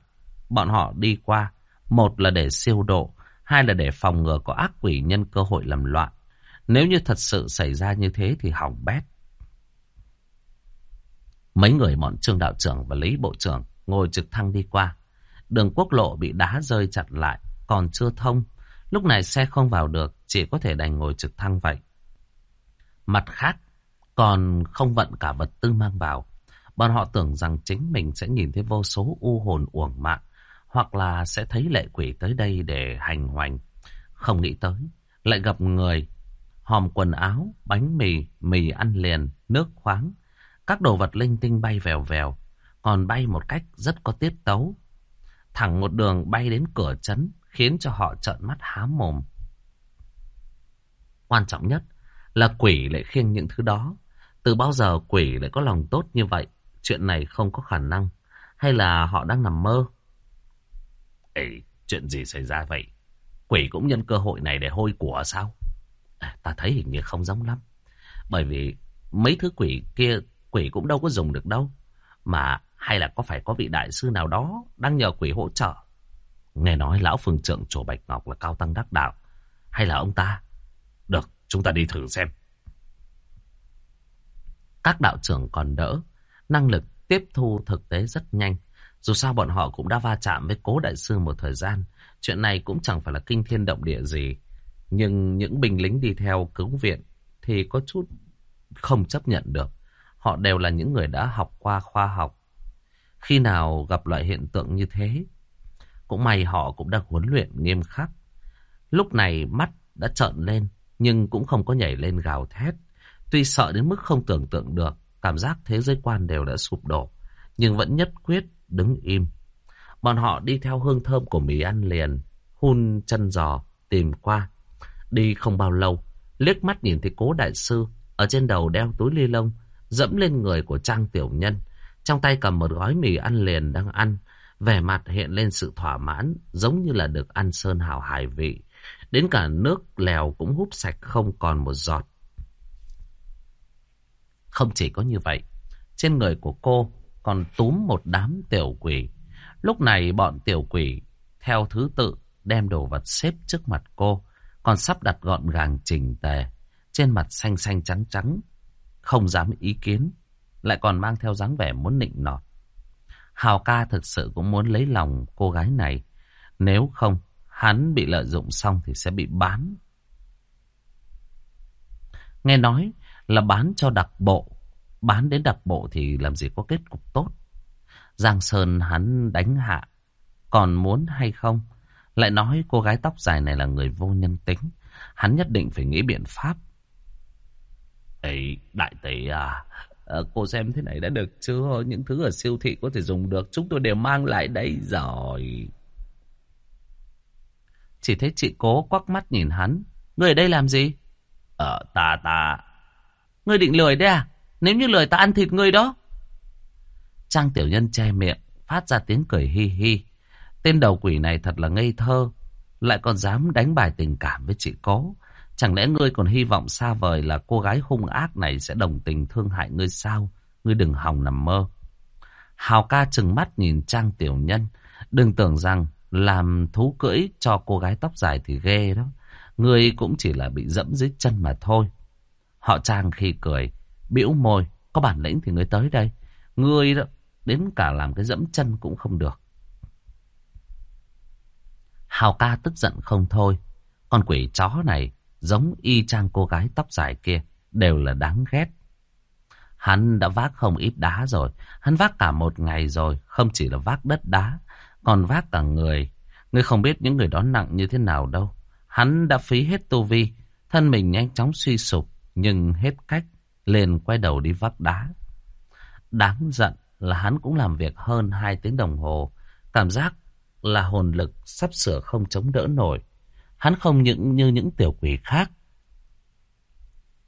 Bọn họ đi qua, một là để siêu độ, hai là để phòng ngừa có ác quỷ nhân cơ hội làm loạn. Nếu như thật sự xảy ra như thế thì hỏng bét. Mấy người bọn trương đạo trưởng và lý bộ trưởng ngồi trực thăng đi qua. Đường quốc lộ bị đá rơi chặt lại, còn chưa thông. Lúc này xe không vào được, chỉ có thể đành ngồi trực thăng vậy. Mặt khác, còn không vận cả vật tư mang vào. Bọn họ tưởng rằng chính mình sẽ nhìn thấy vô số u hồn uổng mạng, hoặc là sẽ thấy lệ quỷ tới đây để hành hoành. Không nghĩ tới, lại gặp người, hòm quần áo, bánh mì, mì ăn liền, nước khoáng. Các đồ vật linh tinh bay vèo vèo, còn bay một cách rất có tiết tấu. Thẳng một đường bay đến cửa trấn, khiến cho họ trợn mắt há mồm. Quan trọng nhất là quỷ lại khiêng những thứ đó. Từ bao giờ quỷ lại có lòng tốt như vậy? Chuyện này không có khả năng. Hay là họ đang nằm mơ? Ê, chuyện gì xảy ra vậy? Quỷ cũng nhân cơ hội này để hôi của sao? À, ta thấy hình như không giống lắm. Bởi vì mấy thứ quỷ kia quỷ cũng đâu có dùng được đâu. Mà hay là có phải có vị đại sư nào đó đang nhờ quỷ hỗ trợ? Nghe nói lão phương trượng chùa Bạch Ngọc là cao tăng đắc đạo. Hay là ông ta? Được, chúng ta đi thử xem. Các đạo trưởng còn đỡ. Năng lực tiếp thu thực tế rất nhanh. Dù sao bọn họ cũng đã va chạm với cố đại sư một thời gian. Chuyện này cũng chẳng phải là kinh thiên động địa gì. Nhưng những binh lính đi theo cứu viện thì có chút không chấp nhận được. Họ đều là những người đã học qua khoa học. Khi nào gặp loại hiện tượng như thế, cũng may họ cũng đã huấn luyện nghiêm khắc. Lúc này mắt đã trợn lên, nhưng cũng không có nhảy lên gào thét. Tuy sợ đến mức không tưởng tượng được, cảm giác thế giới quan đều đã sụp đổ, nhưng vẫn nhất quyết đứng im. Bọn họ đi theo hương thơm của mì ăn liền, hun chân giò, tìm qua. Đi không bao lâu, liếc mắt nhìn thấy cố đại sư, ở trên đầu đeo túi ly lông, dẫm lên người của Trang Tiểu Nhân. Trong tay cầm một gói mì ăn liền đang ăn, vẻ mặt hiện lên sự thỏa mãn, giống như là được ăn sơn hào hải vị. Đến cả nước lèo cũng hút sạch không còn một giọt. Không chỉ có như vậy, trên người của cô còn túm một đám tiểu quỷ. Lúc này bọn tiểu quỷ theo thứ tự đem đồ vật xếp trước mặt cô, còn sắp đặt gọn gàng chỉnh tề, trên mặt xanh xanh trắng trắng, không dám ý kiến, lại còn mang theo dáng vẻ muốn nịnh nọt. Hào ca thực sự cũng muốn lấy lòng cô gái này, nếu không hắn bị lợi dụng xong thì sẽ bị bán. Nghe nói là bán cho đặc bộ, bán đến đặc bộ thì làm gì có kết cục tốt. Giang Sơn hắn đánh hạ, còn muốn hay không? Lại nói cô gái tóc dài này là người vô nhân tính, hắn nhất định phải nghĩ biện pháp. Ê, đại tỷ à, à, cô xem thế này đã được chưa? Những thứ ở siêu thị có thể dùng được, chúng tôi đều mang lại đây rồi. Chỉ thấy chị cố quắc mắt nhìn hắn. Người ở đây làm gì? ở ta ta. Ngươi định lười đấy à? Nếu như lười ta ăn thịt ngươi đó. Trang tiểu nhân che miệng, phát ra tiếng cười hi hi. Tên đầu quỷ này thật là ngây thơ. Lại còn dám đánh bài tình cảm với chị cố. Chẳng lẽ ngươi còn hy vọng xa vời là cô gái hung ác này sẽ đồng tình thương hại ngươi sao? Ngươi đừng hòng nằm mơ. Hào ca chừng mắt nhìn Trang tiểu nhân. Đừng tưởng rằng làm thú cưỡi cho cô gái tóc dài thì ghê đó. Ngươi cũng chỉ là bị dẫm dưới chân mà thôi. Họ trang khi cười, bĩu môi, có bản lĩnh thì ngươi tới đây. Ngươi đó, đến cả làm cái dẫm chân cũng không được. Hào ca tức giận không thôi. Con quỷ chó này giống y chang cô gái tóc dài kia, đều là đáng ghét. Hắn đã vác không ít đá rồi, hắn vác cả một ngày rồi, không chỉ là vác đất đá, còn vác cả người. Ngươi không biết những người đó nặng như thế nào đâu. Hắn đã phí hết tu vi, thân mình nhanh chóng suy sụp, nhưng hết cách, liền quay đầu đi vác đá. Đáng giận là hắn cũng làm việc hơn hai tiếng đồng hồ, cảm giác là hồn lực sắp sửa không chống đỡ nổi. Hắn không những như những tiểu quỷ khác.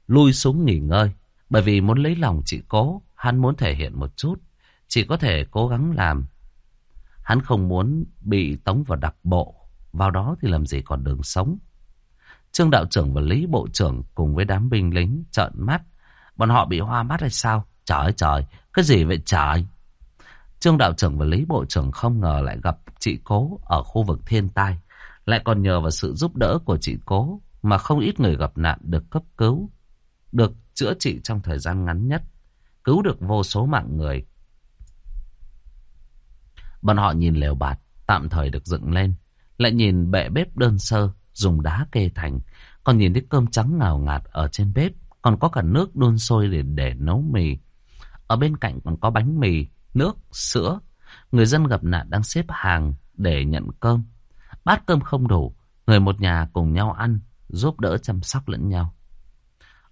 Lui xuống nghỉ ngơi, bởi vì muốn lấy lòng chị cố, hắn muốn thể hiện một chút, chỉ có thể cố gắng làm Hắn không muốn bị tống vào đặc bộ. Vào đó thì làm gì còn đường sống. Trương đạo trưởng và Lý bộ trưởng cùng với đám binh lính trợn mắt. Bọn họ bị hoa mắt hay sao? Trời ơi trời, cái gì vậy trời? Trương đạo trưởng và Lý bộ trưởng không ngờ lại gặp chị cố ở khu vực thiên tai. Lại còn nhờ vào sự giúp đỡ của chị cố mà không ít người gặp nạn được cấp cứu. Được chữa trị trong thời gian ngắn nhất. Cứu được vô số mạng người. Bọn họ nhìn lều bạt, tạm thời được dựng lên. Lại nhìn bệ bếp đơn sơ, dùng đá kê thành. Còn nhìn thấy cơm trắng ngào ngạt ở trên bếp, còn có cả nước đun sôi để để nấu mì. Ở bên cạnh còn có bánh mì, nước, sữa. Người dân gặp nạn đang xếp hàng để nhận cơm. Bát cơm không đủ, người một nhà cùng nhau ăn, giúp đỡ chăm sóc lẫn nhau.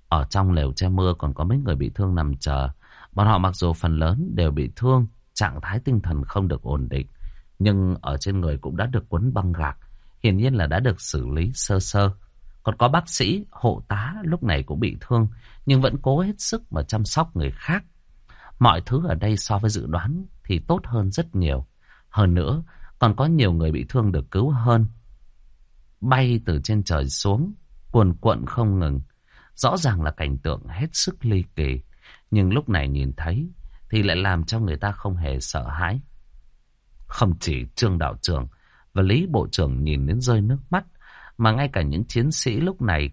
Ở trong lều che mưa còn có mấy người bị thương nằm chờ. Bọn họ mặc dù phần lớn đều bị thương, trạng thái tinh thần không được ổn định. Nhưng ở trên người cũng đã được quấn băng gạc. Hiển nhiên là đã được xử lý sơ sơ. Còn có bác sĩ, hộ tá lúc này cũng bị thương. Nhưng vẫn cố hết sức mà chăm sóc người khác. Mọi thứ ở đây so với dự đoán thì tốt hơn rất nhiều. Hơn nữa, còn có nhiều người bị thương được cứu hơn. Bay từ trên trời xuống, cuồn cuộn không ngừng. Rõ ràng là cảnh tượng hết sức ly kỳ. Nhưng lúc này nhìn thấy thì lại làm cho người ta không hề sợ hãi. Không chỉ Trương Đạo Trưởng và Lý Bộ trưởng nhìn đến rơi nước mắt, mà ngay cả những chiến sĩ lúc này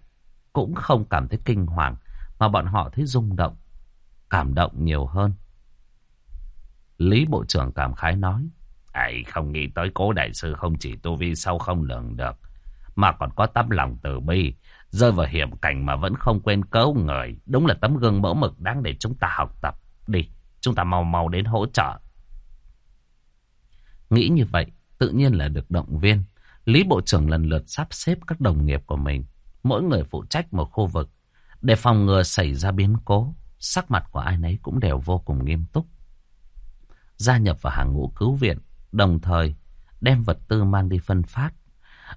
cũng không cảm thấy kinh hoàng, mà bọn họ thấy rung động, cảm động nhiều hơn. Lý Bộ trưởng cảm khái nói, Ấy không nghĩ tới cố đại sư không chỉ tu vi sâu không lường được, mà còn có tấm lòng từ bi, rơi vào hiểm cảnh mà vẫn không quên cứu người. Đúng là tấm gương mẫu mực đáng để chúng ta học tập. Đi, chúng ta mau mau đến hỗ trợ. Nghĩ như vậy, tự nhiên là được động viên. Lý Bộ trưởng lần lượt sắp xếp các đồng nghiệp của mình, mỗi người phụ trách một khu vực, để phòng ngừa xảy ra biến cố. Sắc mặt của ai nấy cũng đều vô cùng nghiêm túc. Gia nhập vào hàng ngũ cứu viện, đồng thời đem vật tư mang đi phân phát.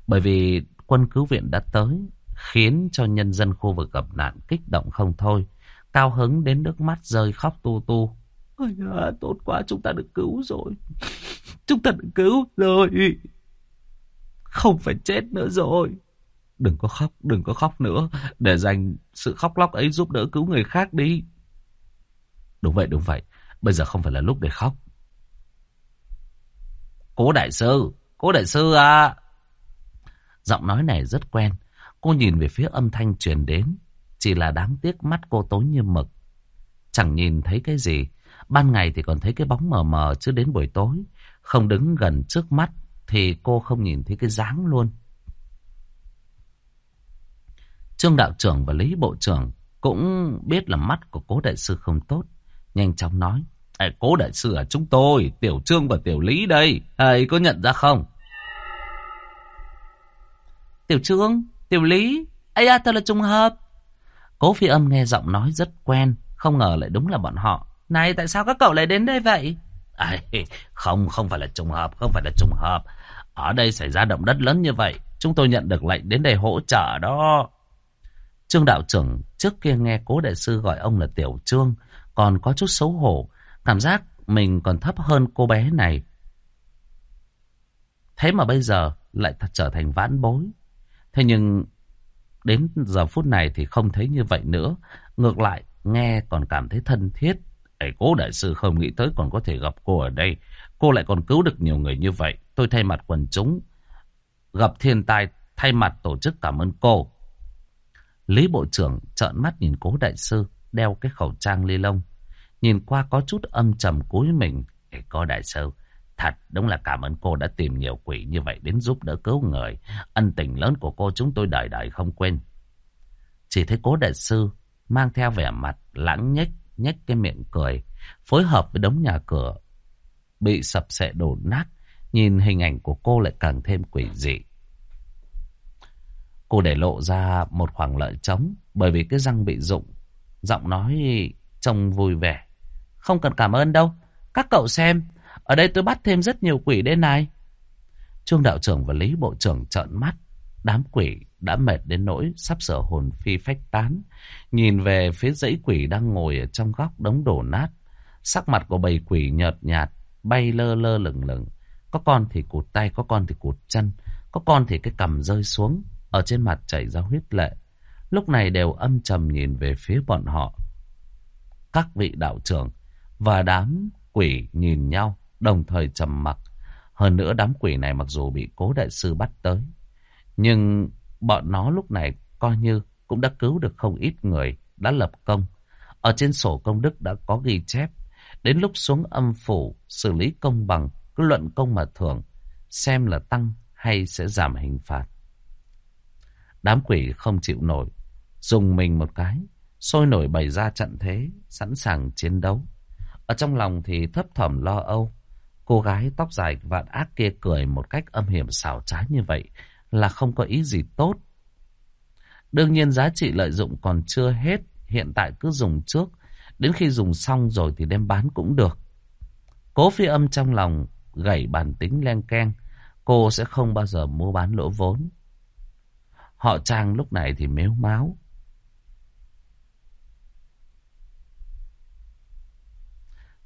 Bởi vì quân cứu viện đã tới, khiến cho nhân dân khu vực gặp nạn kích động không thôi. Cao hứng đến nước mắt rơi khóc tu tu. Ôi à, tốt quá chúng ta được cứu rồi. Chúng ta được cứu rồi. Không phải chết nữa rồi. Đừng có khóc, đừng có khóc nữa. Để dành sự khóc lóc ấy giúp đỡ cứu người khác đi. Đúng vậy, đúng vậy. Bây giờ không phải là lúc để khóc. Cố đại sư, cố đại sư à. Giọng nói này rất quen. Cô nhìn về phía âm thanh truyền đến. Chỉ là đáng tiếc mắt cô tối như mực. Chẳng nhìn thấy cái gì. Ban ngày thì còn thấy cái bóng mờ mờ chứ đến buổi tối. Không đứng gần trước mắt thì cô không nhìn thấy cái dáng luôn. Trương đạo trưởng và Lý bộ trưởng cũng biết là mắt của cố đại sư không tốt. Nhanh chóng nói. Cố đại sư ở chúng tôi, Tiểu Trương và Tiểu Lý đây. thầy có nhận ra không? Tiểu Trương, Tiểu Lý, ấy à, thật là trùng hợp. Cố phi âm nghe giọng nói rất quen, không ngờ lại đúng là bọn họ. Này, tại sao các cậu lại đến đây vậy? À, không, không phải là trùng hợp, không phải là trùng hợp. Ở đây xảy ra động đất lớn như vậy, chúng tôi nhận được lệnh đến đây hỗ trợ đó. Trương đạo trưởng trước kia nghe cố đại sư gọi ông là Tiểu Trương, còn có chút xấu hổ, cảm giác mình còn thấp hơn cô bé này. Thế mà bây giờ lại thật trở thành vãn bối. Thế nhưng đến giờ phút này thì không thấy như vậy nữa. Ngược lại, nghe còn cảm thấy thân thiết. Ê, cố đại sư không nghĩ tới còn có thể gặp cô ở đây. Cô lại còn cứu được nhiều người như vậy. Tôi thay mặt quần chúng. Gặp thiên tai, thay mặt tổ chức cảm ơn cô. Lý Bộ trưởng trợn mắt nhìn cố đại sư, đeo cái khẩu trang ly lông. Nhìn qua có chút âm trầm cúi mình. Để có đại sơ Thật đúng là cảm ơn cô đã tìm nhiều quỷ như vậy đến giúp đỡ cứu người. Ân tình lớn của cô chúng tôi đời đời không quên. Chỉ thấy cố đại sư mang theo vẻ mặt lãng nhếch, nhếch cái miệng cười, phối hợp với đống nhà cửa bị sập sệ đổ nát. Nhìn hình ảnh của cô lại càng thêm quỷ dị. Cô để lộ ra một khoảng lợi trống bởi vì cái răng bị rụng. Giọng nói trông vui vẻ. Không cần cảm ơn đâu. Các cậu xem, ở đây tôi bắt thêm rất nhiều quỷ đây này. Trương đạo trưởng và Lý bộ trưởng trợn mắt. Đám quỷ đã mệt đến nỗi sắp sửa hồn phi phách tán. Nhìn về phía dãy quỷ đang ngồi ở trong góc đống đổ nát. Sắc mặt của bầy quỷ nhợt nhạt, bay lơ lơ lửng lửng. Có con thì cụt tay, có con thì cụt chân. Có con thì cái cầm rơi xuống. Ở trên mặt chảy ra huyết lệ. Lúc này đều âm trầm nhìn về phía bọn họ. Các vị đạo trưởng và đám quỷ nhìn nhau đồng thời trầm mặc. Hơn nữa đám quỷ này mặc dù bị cố đại sư bắt tới, nhưng bọn nó lúc này coi như cũng đã cứu được không ít người, đã lập công. Ở trên sổ công đức đã có ghi chép, đến lúc xuống âm phủ xử lý công bằng, cứ luận công mà thưởng, xem là tăng hay sẽ giảm hình phạt. Đám quỷ không chịu nổi, dùng mình một cái, sôi nổi bày ra trận thế, sẵn sàng chiến đấu. Ở trong lòng thì thấp thỏm lo âu. Cô gái tóc dài vạn ác kia cười một cách âm hiểm xảo trá như vậy là không có ý gì tốt. Đương nhiên giá trị lợi dụng còn chưa hết, hiện tại cứ dùng trước, đến khi dùng xong rồi thì đem bán cũng được. Cố phi âm trong lòng gãy bản tính len keng, cô sẽ không bao giờ mua bán lỗ vốn. Họ Trang lúc này thì mếu máu.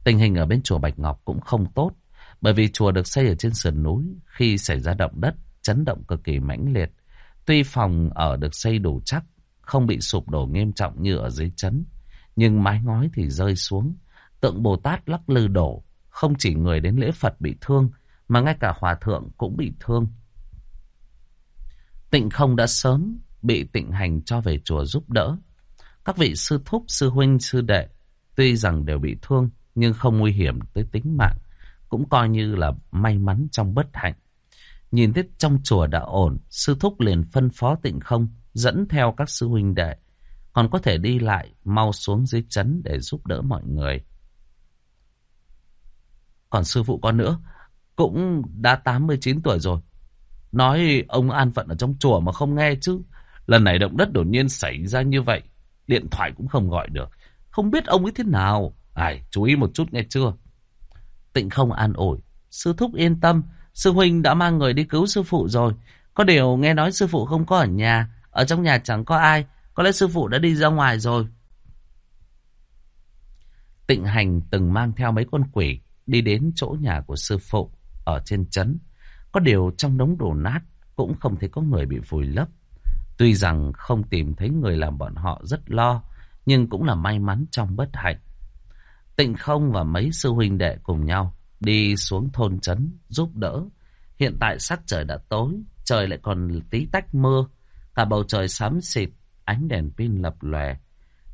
Tình hình ở bên chùa Bạch Ngọc cũng không tốt, bởi vì chùa được xây ở trên sườn núi, khi xảy ra động đất, chấn động cực kỳ mãnh liệt. Tuy phòng ở được xây đủ chắc, không bị sụp đổ nghiêm trọng như ở dưới chấn, nhưng mái ngói thì rơi xuống, tượng Bồ Tát lắc lư đổ, không chỉ người đến lễ Phật bị thương, mà ngay cả hòa thượng cũng bị thương. Tịnh không đã sớm bị tịnh hành cho về chùa giúp đỡ. Các vị sư thúc, sư huynh, sư đệ, tuy rằng đều bị thương, nhưng không nguy hiểm tới tính mạng, cũng coi như là may mắn trong bất hạnh. Nhìn thấy trong chùa đã ổn, sư thúc liền phân phó tịnh không, dẫn theo các sư huynh đệ, còn có thể đi lại mau xuống dưới chấn để giúp đỡ mọi người. Còn sư phụ con nữa, cũng đã 89 tuổi rồi. Nói ông an phận ở trong chùa mà không nghe chứ. Lần này động đất đột nhiên xảy ra như vậy. Điện thoại cũng không gọi được. Không biết ông ấy thế nào. Ai, chú ý một chút nghe chưa? Tịnh không an ủi. Sư thúc yên tâm. Sư huynh đã mang người đi cứu sư phụ rồi. Có điều nghe nói sư phụ không có ở nhà. Ở trong nhà chẳng có ai. Có lẽ sư phụ đã đi ra ngoài rồi. Tịnh hành từng mang theo mấy con quỷ đi đến chỗ nhà của sư phụ ở trên trấn. Có điều trong đống đổ nát cũng không thấy có người bị vùi lấp. Tuy rằng không tìm thấy người làm bọn họ rất lo, nhưng cũng là may mắn trong bất hạnh. Tịnh không và mấy sư huynh đệ cùng nhau đi xuống thôn trấn giúp đỡ. Hiện tại sắc trời đã tối, trời lại còn tí tách mưa. Cả bầu trời xám xịt, ánh đèn pin lập lòe,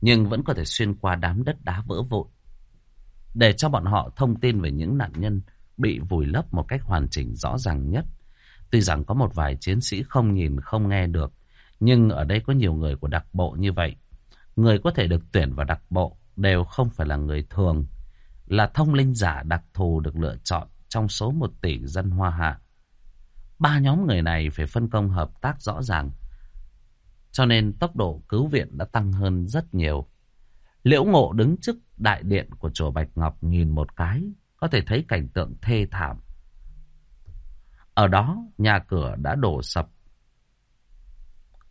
nhưng vẫn có thể xuyên qua đám đất đá vỡ vụn. Để cho bọn họ thông tin về những nạn nhân bị vùi lấp một cách hoàn chỉnh rõ ràng nhất. Tuy rằng có một vài chiến sĩ không nhìn không nghe được, nhưng ở đây có nhiều người của đặc bộ như vậy. Người có thể được tuyển vào đặc bộ đều không phải là người thường, là thông linh giả đặc thù được lựa chọn trong số một tỷ dân Hoa Hạ. Ba nhóm người này phải phân công hợp tác rõ ràng, cho nên tốc độ cứu viện đã tăng hơn rất nhiều. Liễu Ngộ đứng trước đại điện của chùa Bạch Ngọc nhìn một cái, có thể thấy cảnh tượng thê thảm. Ở đó, nhà cửa đã đổ sập.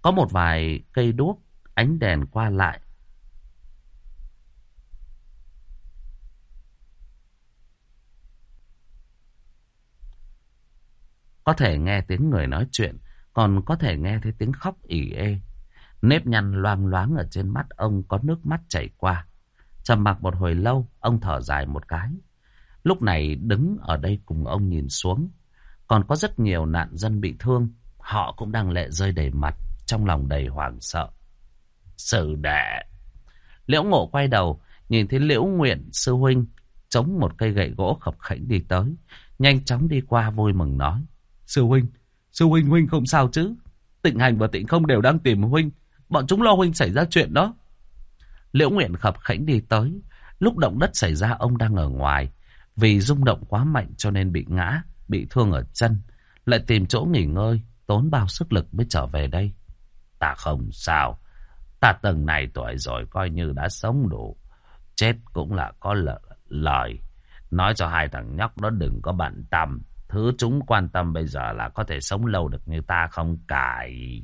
Có một vài cây đuốc, ánh đèn qua lại. Có thể nghe tiếng người nói chuyện, còn có thể nghe thấy tiếng khóc ỉ ê. Nếp nhăn loang loáng ở trên mắt ông có nước mắt chảy qua. Trầm mặc một hồi lâu, ông thở dài một cái. Lúc này đứng ở đây cùng ông nhìn xuống. Còn có rất nhiều nạn dân bị thương. Họ cũng đang lệ rơi đầy mặt, trong lòng đầy hoảng sợ. Sư đệ. Liễu ngộ quay đầu, nhìn thấy Liễu Nguyện, sư huynh, chống một cây gậy gỗ khập khảnh đi tới. Nhanh chóng đi qua vui mừng nói. Sư huynh, sư huynh huynh không sao chứ? Tịnh hành và tịnh không đều đang tìm huynh. Bọn chúng lo huynh xảy ra chuyện đó. Liễu Nguyện khập khánh đi tới. Lúc động đất xảy ra ông đang ở ngoài. Vì rung động quá mạnh cho nên bị ngã, bị thương ở chân. Lại tìm chỗ nghỉ ngơi, tốn bao sức lực mới trở về đây. Ta không sao. Ta từng này tuổi rồi coi như đã sống đủ. Chết cũng là có lợi. lời. Nói cho hai thằng nhóc đó đừng có bận tâm. Thứ chúng quan tâm bây giờ là có thể sống lâu được như ta không cải.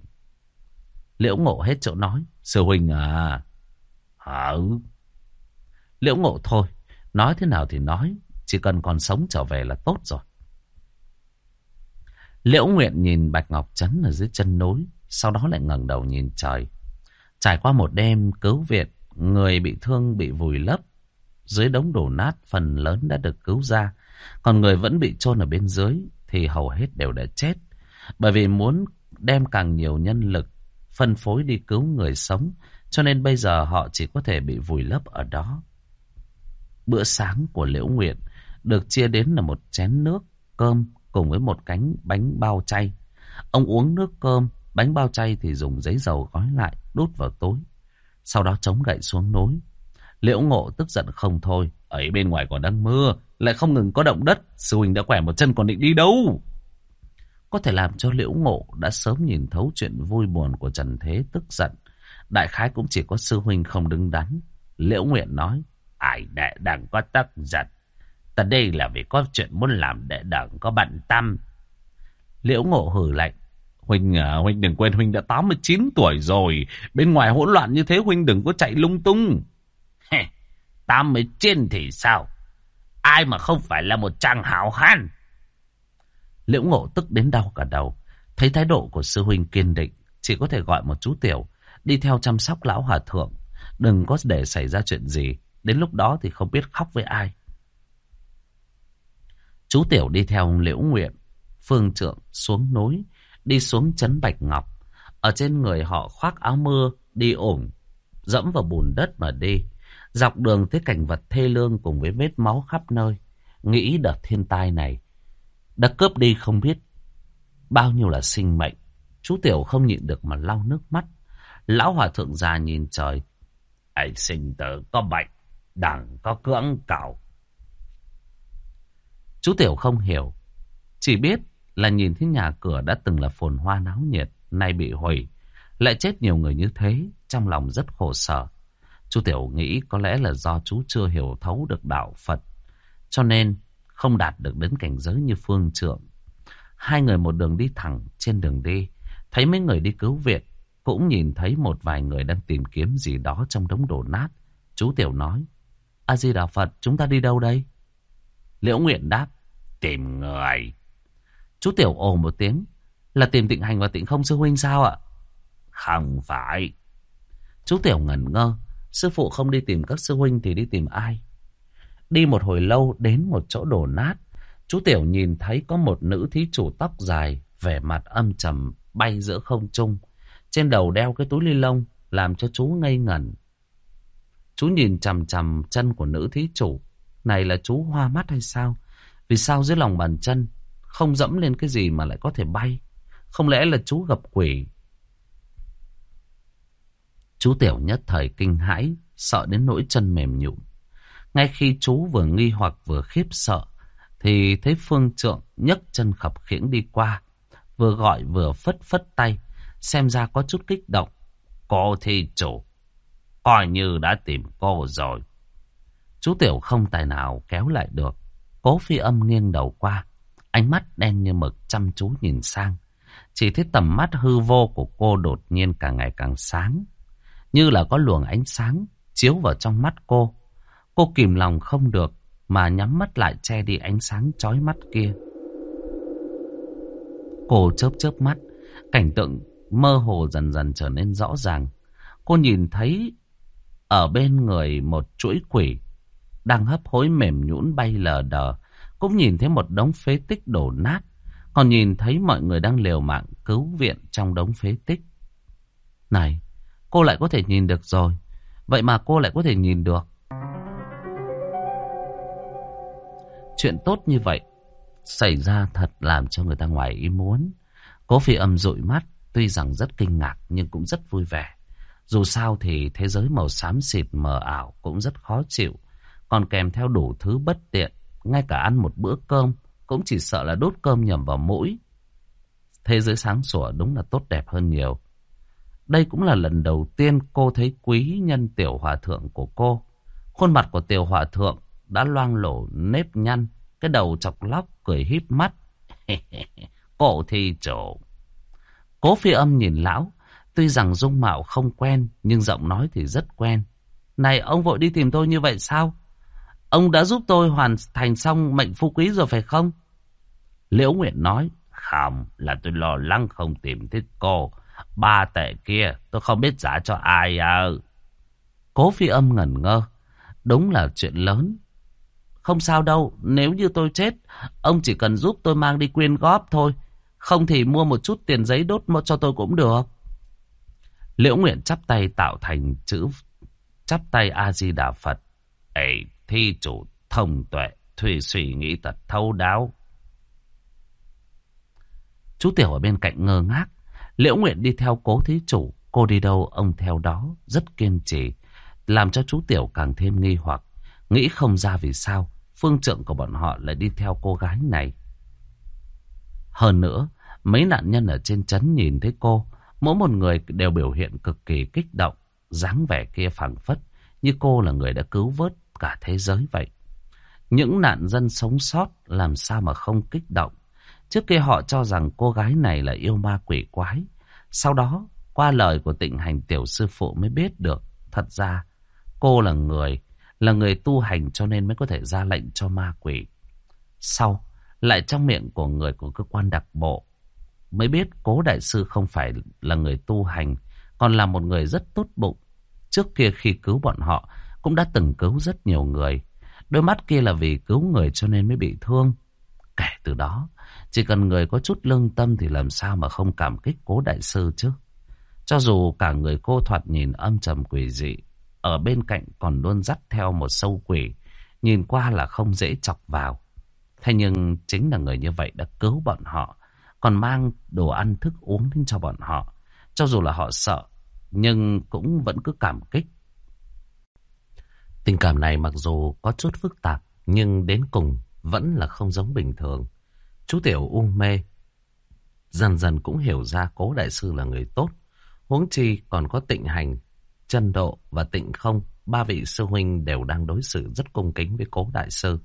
Liễu ngộ hết chỗ nói. Sư huynh à. Hả? Liễu ngộ thôi. Nói thế nào thì nói. Chỉ cần còn sống trở về là tốt rồi. Liễu Nguyện nhìn Bạch Ngọc Trấn ở dưới chân núi. Sau đó lại ngẩng đầu nhìn trời. Trải qua một đêm cứu viện. Người bị thương bị vùi lấp. Dưới đống đổ nát, phần lớn đã được cứu ra. Còn người vẫn bị chôn ở bên dưới thì hầu hết đều đã chết. Bởi vì muốn đem càng nhiều nhân lực phân phối đi cứu người sống, cho nên bây giờ họ chỉ có thể bị vùi lấp ở đó. Bữa sáng của Liễu Nguyện được chia đến là một chén nước, cơm cùng với một cánh bánh bao chay. Ông uống nước cơm, bánh bao chay thì dùng giấy dầu gói lại, đút vào túi. Sau đó chống gậy xuống núi. Liễu ngộ tức giận không thôi. Ấy bên ngoài còn đang mưa. Lại không ngừng có động đất. Sư huynh đã khỏe một chân còn định đi đâu. Có thể làm cho liễu ngộ đã sớm nhìn thấu chuyện vui buồn của Trần Thế tức giận. Đại khái cũng chỉ có sư huynh không đứng đắn. Liễu Nguyện nói. Ai đệ đằng có tức giận. Ta đây là vì có chuyện muốn làm đệ đằng có bận tâm. Liễu ngộ hử lạnh. Huynh à, Huynh đừng quên Huynh đã 89 tuổi rồi. Bên ngoài hỗn loạn như thế Huynh đừng có chạy lung tung. 89 thì sao? Ai mà không phải là một chàng hảo hán? Liễu ngộ tức đến đau cả đầu. Thấy thái độ của sư huynh kiên định. Chỉ có thể gọi một chú tiểu. Đi theo chăm sóc lão hòa thượng. Đừng có để xảy ra chuyện gì. Đến lúc đó thì không biết khóc với ai. Chú tiểu đi theo liễu nguyện. Phương trượng xuống núi. Đi xuống chấn Bạch Ngọc. Ở trên người họ khoác áo mưa. Đi ủng. Dẫm vào bùn đất mà đi. Dọc đường thấy cảnh vật thê lương cùng với vết máu khắp nơi. Nghĩ đợt thiên tai này đã cướp đi không biết bao nhiêu là sinh mệnh. Chú Tiểu không nhịn được mà lau nước mắt. Lão Hòa Thượng già nhìn trời. Ấy sinh tử có bệnh, đẳng có cưỡng cạo. Chú Tiểu không hiểu. Chỉ biết là nhìn thấy nhà cửa đã từng là phồn hoa náo nhiệt, nay bị hủy. Lại chết nhiều người như thế, trong lòng rất khổ sở. Chú Tiểu nghĩ có lẽ là do chú chưa hiểu thấu được đạo Phật. Cho nên không đạt được đến cảnh giới như phương trượng. Hai người một đường đi thẳng trên đường đi, thấy mấy người đi cứu viện, cũng nhìn thấy một vài người đang tìm kiếm gì đó trong đống đổ nát. Chú Tiểu nói, A-di-đà Phật, chúng ta đi đâu đây? Liễu Nguyện đáp, tìm người. Chú Tiểu ồ một tiếng, là tìm tịnh hành và tịnh không sư huynh sao ạ? Không phải. Chú Tiểu ngẩn ngơ, sư phụ không đi tìm các sư huynh thì đi tìm ai? Đi một hồi lâu đến một chỗ đổ nát. Chú Tiểu nhìn thấy có một nữ thí chủ tóc dài, vẻ mặt âm trầm, bay giữa không trung. Trên đầu đeo cái túi ly lông, làm cho chú ngây ngẩn. Chú nhìn chằm chằm chân của nữ thí chủ. Này là chú hoa mắt hay sao? Vì sao dưới lòng bàn chân không dẫm lên cái gì mà lại có thể bay? Không lẽ là chú gặp quỷ? Chú Tiểu nhất thời kinh hãi, sợ đến nỗi chân mềm nhũn. Ngay khi chú vừa nghi hoặc vừa khiếp sợ, thì thấy Phương Trượng nhấc chân khập khiễng đi qua, vừa gọi vừa phất phất tay, xem ra có chút kích động. Cô thì chủ, coi như đã tìm cô rồi. Chú Tiểu không tài nào kéo lại được. Cố phi âm nghiêng đầu qua, ánh mắt đen như mực chăm chú nhìn sang. Chỉ thấy tầm mắt hư vô của cô đột nhiên càng ngày càng sáng. Như là có luồng ánh sáng chiếu vào trong mắt cô. Cô kìm lòng không được mà nhắm mắt lại che đi ánh sáng chói mắt kia. Cô chớp chớp mắt, cảnh tượng mơ hồ dần dần trở nên rõ ràng. Cô nhìn thấy ở bên người một chuỗi quỷ đang hấp hối mềm nhũn bay lờ đờ. Cũng nhìn thấy một đống phế tích đổ nát. Còn nhìn thấy mọi người đang liều mạng cứu viện trong đống phế tích. Này, cô lại có thể nhìn được rồi. Vậy mà cô lại có thể nhìn được. Chuyện tốt như vậy xảy ra thật làm cho người ta ngoài ý muốn. Cố phi âm dụi mắt, tuy rằng rất kinh ngạc nhưng cũng rất vui vẻ. Dù sao thì thế giới màu xám xịt mờ ảo cũng rất khó chịu. Còn kèm theo đủ thứ bất tiện, ngay cả ăn một bữa cơm cũng chỉ sợ là đốt cơm nhầm vào mũi. Thế giới sáng sủa đúng là tốt đẹp hơn nhiều. Đây cũng là lần đầu tiên cô thấy quý nhân tiểu hòa thượng của cô. Khuôn mặt của tiểu hòa thượng đã loang lổ nếp nhăn, cái đầu chọc lóc cười híp mắt. Cổ thi chỗ Cố phi âm nhìn lão, tuy rằng dung mạo không quen, nhưng giọng nói thì rất quen. Này, ông vội đi tìm tôi như vậy sao? Ông đã giúp tôi hoàn thành xong mệnh phu quý rồi phải không? Liễu Nguyện nói, không, là tôi lo lắng không tìm thấy cô. Ba tệ kia, tôi không biết trả cho ai à. Cố phi âm ngẩn ngơ. Đúng là chuyện lớn, không sao đâu, nếu như tôi chết, ông chỉ cần giúp tôi mang đi quyên góp thôi. Không thì mua một chút tiền giấy đốt cho tôi cũng được. Liễu Nguyện chắp tay tạo thành chữ chắp tay A-di-đà Phật. ấy thi chủ thông tuệ, thùy suy nghĩ thật thấu đáo. Chú Tiểu ở bên cạnh ngơ ngác. Liễu Nguyện đi theo cố thí chủ, Cô đi đâu ông theo đó, rất kiên trì, làm cho chú Tiểu càng thêm nghi hoặc, nghĩ không ra vì sao phương trượng của bọn họ lại đi theo cô gái này. Hơn nữa, mấy nạn nhân ở trên trấn nhìn thấy cô, mỗi một người đều biểu hiện cực kỳ kích động, dáng vẻ kia phảng phất như cô là người đã cứu vớt cả thế giới vậy. Những nạn dân sống sót làm sao mà không kích động. Trước kia họ cho rằng cô gái này là yêu ma quỷ quái. Sau đó, qua lời của tịnh hành tiểu sư phụ mới biết được. Thật ra, cô là người, là người tu hành cho nên mới có thể ra lệnh cho ma quỷ. Sau, lại trong miệng của người của cơ quan đặc bộ, mới biết cố đại sư không phải là người tu hành, còn là một người rất tốt bụng. Trước kia khi cứu bọn họ, cũng đã từng cứu rất nhiều người. Đôi mắt kia là vì cứu người cho nên mới bị thương. Kể từ đó, chỉ cần người có chút lương tâm thì làm sao mà không cảm kích cố đại sư chứ. Cho dù cả người cô thoạt nhìn âm trầm quỷ dị, ở bên cạnh còn luôn dắt theo một sâu quỷ, nhìn qua là không dễ chọc vào. Thế nhưng chính là người như vậy đã cứu bọn họ, còn mang đồ ăn thức uống đến cho bọn họ. Cho dù là họ sợ, nhưng cũng vẫn cứ cảm kích. Tình cảm này mặc dù có chút phức tạp, nhưng đến cùng vẫn là không giống bình thường. Chú Tiểu u mê, dần dần cũng hiểu ra cố đại sư là người tốt. Huống chi còn có tịnh hành, chân độ và tịnh không, ba vị sư huynh đều đang đối xử rất cung kính với cố đại sư.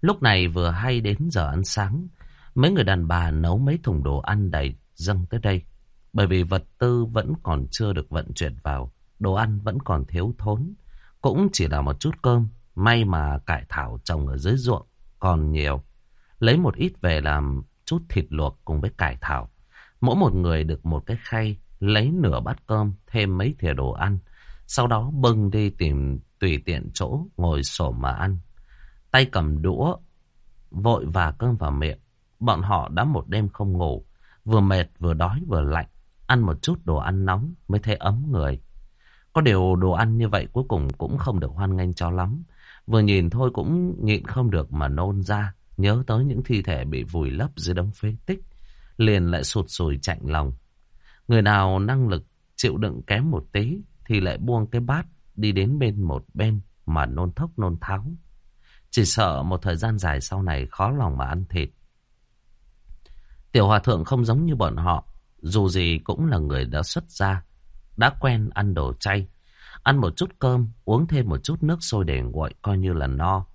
Lúc này vừa hay đến giờ ăn sáng, mấy người đàn bà nấu mấy thùng đồ ăn đầy dâng tới đây. Bởi vì vật tư vẫn còn chưa được vận chuyển vào, đồ ăn vẫn còn thiếu thốn. Cũng chỉ là một chút cơm, may mà cải thảo trồng ở dưới ruộng còn nhiều. Lấy một ít về làm chút thịt luộc cùng với cải thảo. Mỗi một người được một cái khay, lấy nửa bát cơm, thêm mấy thìa đồ ăn. Sau đó bưng đi tìm tùy tiện chỗ ngồi sổ mà ăn. Tay cầm đũa, vội và cơm vào miệng. Bọn họ đã một đêm không ngủ, vừa mệt vừa đói vừa lạnh. Ăn một chút đồ ăn nóng mới thấy ấm người. Có điều đồ ăn như vậy cuối cùng cũng không được hoan nghênh cho lắm. Vừa nhìn thôi cũng nhịn không được mà nôn ra. Nhớ tới những thi thể bị vùi lấp dưới đống phế tích. Liền lại sụt sùi chạnh lòng. Người nào năng lực chịu đựng kém một tí thì lại buông cái bát đi đến bên một bên mà nôn thốc nôn tháo. Chỉ sợ một thời gian dài sau này khó lòng mà ăn thịt. Tiểu hòa thượng không giống như bọn họ. Dù gì cũng là người đã xuất gia. Đã quen ăn đồ chay. Ăn một chút cơm, uống thêm một chút nước sôi để nguội coi như là no.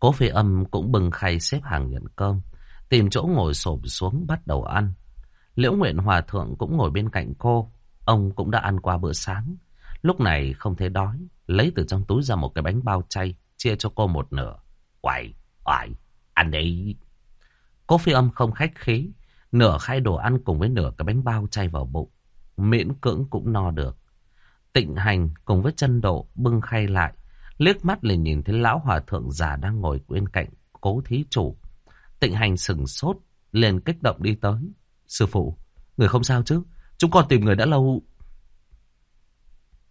Cố phi âm cũng bưng khay xếp hàng nhận cơm. Tìm chỗ ngồi xổm xuống bắt đầu ăn. Liễu Nguyện Hòa Thượng cũng ngồi bên cạnh cô. Ông cũng đã ăn qua bữa sáng. Lúc này không thấy đói. Lấy từ trong túi ra một cái bánh bao chay. Chia cho cô một nửa. Quậy, oải, ăn đi. Cố phi âm không khách khí. Nửa khay đồ ăn cùng với nửa cái bánh bao chay vào bụng. Miễn cưỡng cũng no được. Tịnh hành cùng với chân độ bưng khay lại. Liếc mắt liền nhìn thấy lão hòa thượng già đang ngồi bên cạnh cố thí chủ. Tịnh hành sừng sốt, liền kích động đi tới. Sư phụ, người không sao chứ? Chúng con tìm người đã lâu.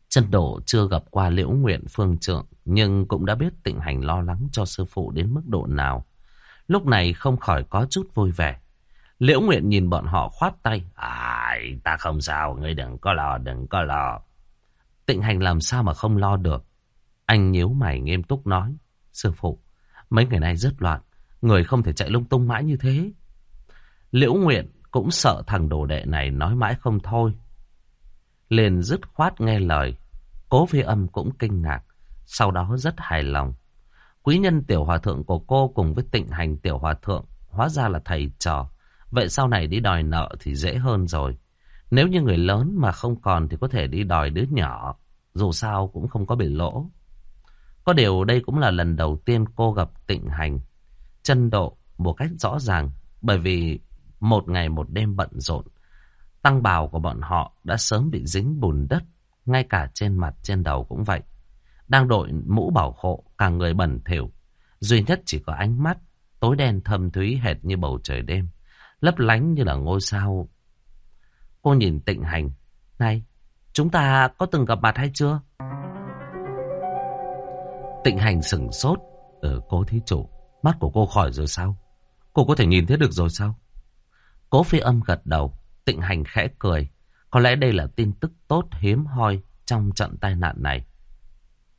Chân đổ chưa gặp qua liễu nguyện phương trượng, nhưng cũng đã biết tịnh hành lo lắng cho sư phụ đến mức độ nào. Lúc này không khỏi có chút vui vẻ. Liễu nguyện nhìn bọn họ khoát tay. Ai, ta không sao, ngươi đừng có lo, đừng có lo. Tịnh hành làm sao mà không lo được. Anh nhíu mày nghiêm túc nói. Sư phụ, mấy ngày nay rất loạn. Người không thể chạy lung tung mãi như thế. Liễu Nguyện cũng sợ thằng đồ đệ này nói mãi không thôi. Liền dứt khoát nghe lời. Cố phi âm cũng kinh ngạc. Sau đó rất hài lòng. Quý nhân tiểu hòa thượng của cô cùng với tịnh hành tiểu hòa thượng hóa ra là thầy trò. Vậy sau này đi đòi nợ thì dễ hơn rồi. Nếu như người lớn mà không còn thì có thể đi đòi đứa nhỏ. Dù sao cũng không có bị lỗ. Có điều đây cũng là lần đầu tiên cô gặp tịnh hành. Chân độ một cách rõ ràng. Bởi vì một ngày một đêm bận rộn. Tăng bào của bọn họ đã sớm bị dính bùn đất. Ngay cả trên mặt trên đầu cũng vậy. Đang đội mũ bảo hộ, cả người bẩn thỉu. Duy nhất chỉ có ánh mắt, tối đen thâm thúy hệt như bầu trời đêm. Lấp lánh như là ngôi sao. Cô nhìn tịnh hành. Này, chúng ta có từng gặp mặt hay chưa? Tịnh hành sừng sốt. Ừ, cố thí chủ, mắt của cô khỏi rồi sao? Cô có thể nhìn thấy được rồi sao? Cố phi âm gật đầu, tịnh hành khẽ cười. Có lẽ đây là tin tức tốt hiếm hoi trong trận tai nạn này.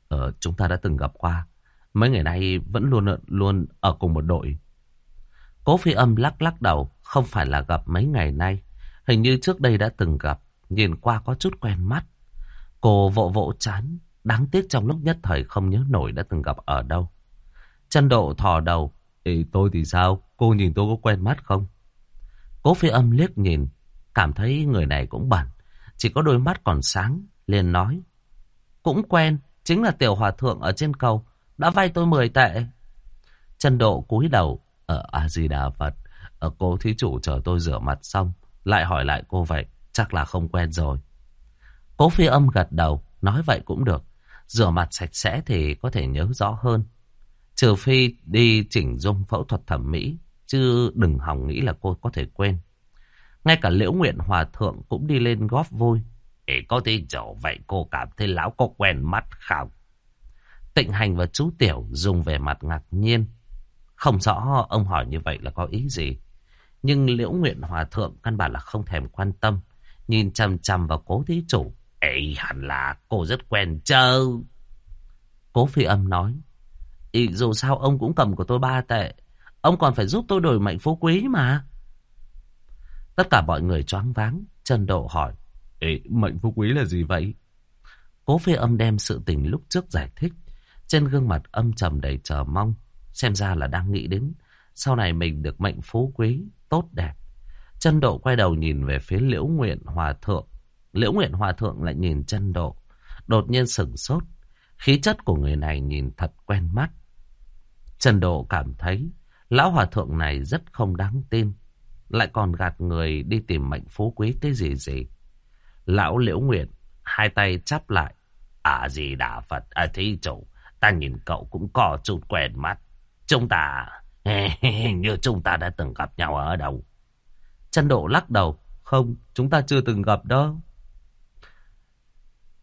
Ờ, chúng ta đã từng gặp qua. Mấy ngày nay vẫn luôn luôn ở cùng một đội. Cố phi âm lắc lắc đầu, không phải là gặp mấy ngày nay. Hình như trước đây đã từng gặp, nhìn qua có chút quen mắt. Cô vỗ vỗ chán, đáng tiếc trong lúc nhất thời không nhớ nổi đã từng gặp ở đâu. Chân độ thò đầu, Ê, tôi thì sao? Cô nhìn tôi có quen mắt không? Cố phi âm liếc nhìn, cảm thấy người này cũng bẩn. Chỉ có đôi mắt còn sáng, liền nói. Cũng quen, chính là tiểu hòa thượng ở trên cầu, đã vay tôi 10 tệ. Chân độ cúi đầu, ở A-di-đà Phật, ở cô thí chủ chờ tôi rửa mặt xong, lại hỏi lại cô vậy, chắc là không quen rồi. Cố phi âm gật đầu, nói vậy cũng được. Rửa mặt sạch sẽ thì có thể nhớ rõ hơn. Trừ phi đi chỉnh dung phẫu thuật thẩm mỹ, chứ đừng hòng nghĩ là cô có thể quên. Ngay cả Liễu Nguyện Hòa Thượng cũng đi lên góp vui. Ê, có thể chỗ vậy cô cảm thấy lão có quen mắt không? Tịnh Hành và chú Tiểu dùng về mặt ngạc nhiên. Không rõ ông hỏi như vậy là có ý gì. Nhưng Liễu Nguyện Hòa Thượng căn bản là không thèm quan tâm. Nhìn chằm chằm vào cố thí chủ. Ê, hẳn là cô rất quen chơ. Cố phi âm nói. Ý, dù sao ông cũng cầm của tôi ba tệ. Ông còn phải giúp tôi đổi mệnh phú quý mà. Tất cả mọi người choáng váng. Trần Độ hỏi. Ê, mệnh phú quý là gì vậy? Cố phi âm đem sự tình lúc trước giải thích. Trên gương mặt âm trầm đầy chờ mong. Xem ra là đang nghĩ đến. Sau này mình được mệnh phú quý, tốt đẹp. Chân độ quay đầu nhìn về phía liễu nguyện hòa thượng. Liễu nguyện hòa thượng lại nhìn chân độ. Đột nhiên sửng sốt. Khí chất của người này nhìn thật quen mắt. Trần Độ cảm thấy lão hòa thượng này rất không đáng tin. Lại còn gạt người đi tìm mệnh phú quý cái gì gì. Lão liễu nguyện, hai tay chắp lại. À gì đà Phật, à thí chủ, ta nhìn cậu cũng có chút quen mắt. Chúng ta, như chúng ta đã từng gặp nhau ở đâu. Trần Độ lắc đầu, không, chúng ta chưa từng gặp đâu.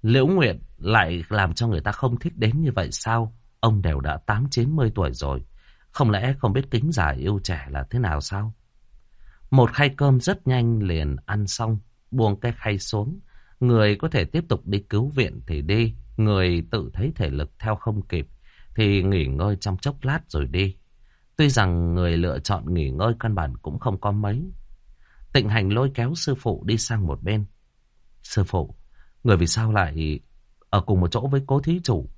Liễu Nguyện lại làm cho người ta không thích đến như vậy sao? Ông đều đã tám chín mươi tuổi rồi. Không lẽ không biết kính già yêu trẻ là thế nào sao? Một khay cơm rất nhanh liền ăn xong, buông cái khay xuống. Người có thể tiếp tục đi cứu viện thì đi. Người tự thấy thể lực theo không kịp thì nghỉ ngơi trong chốc lát rồi đi. Tuy rằng người lựa chọn nghỉ ngơi căn bản cũng không có mấy. Tịnh hành lôi kéo sư phụ đi sang một bên. Sư phụ, người vì sao lại ở cùng một chỗ với cố thí chủ?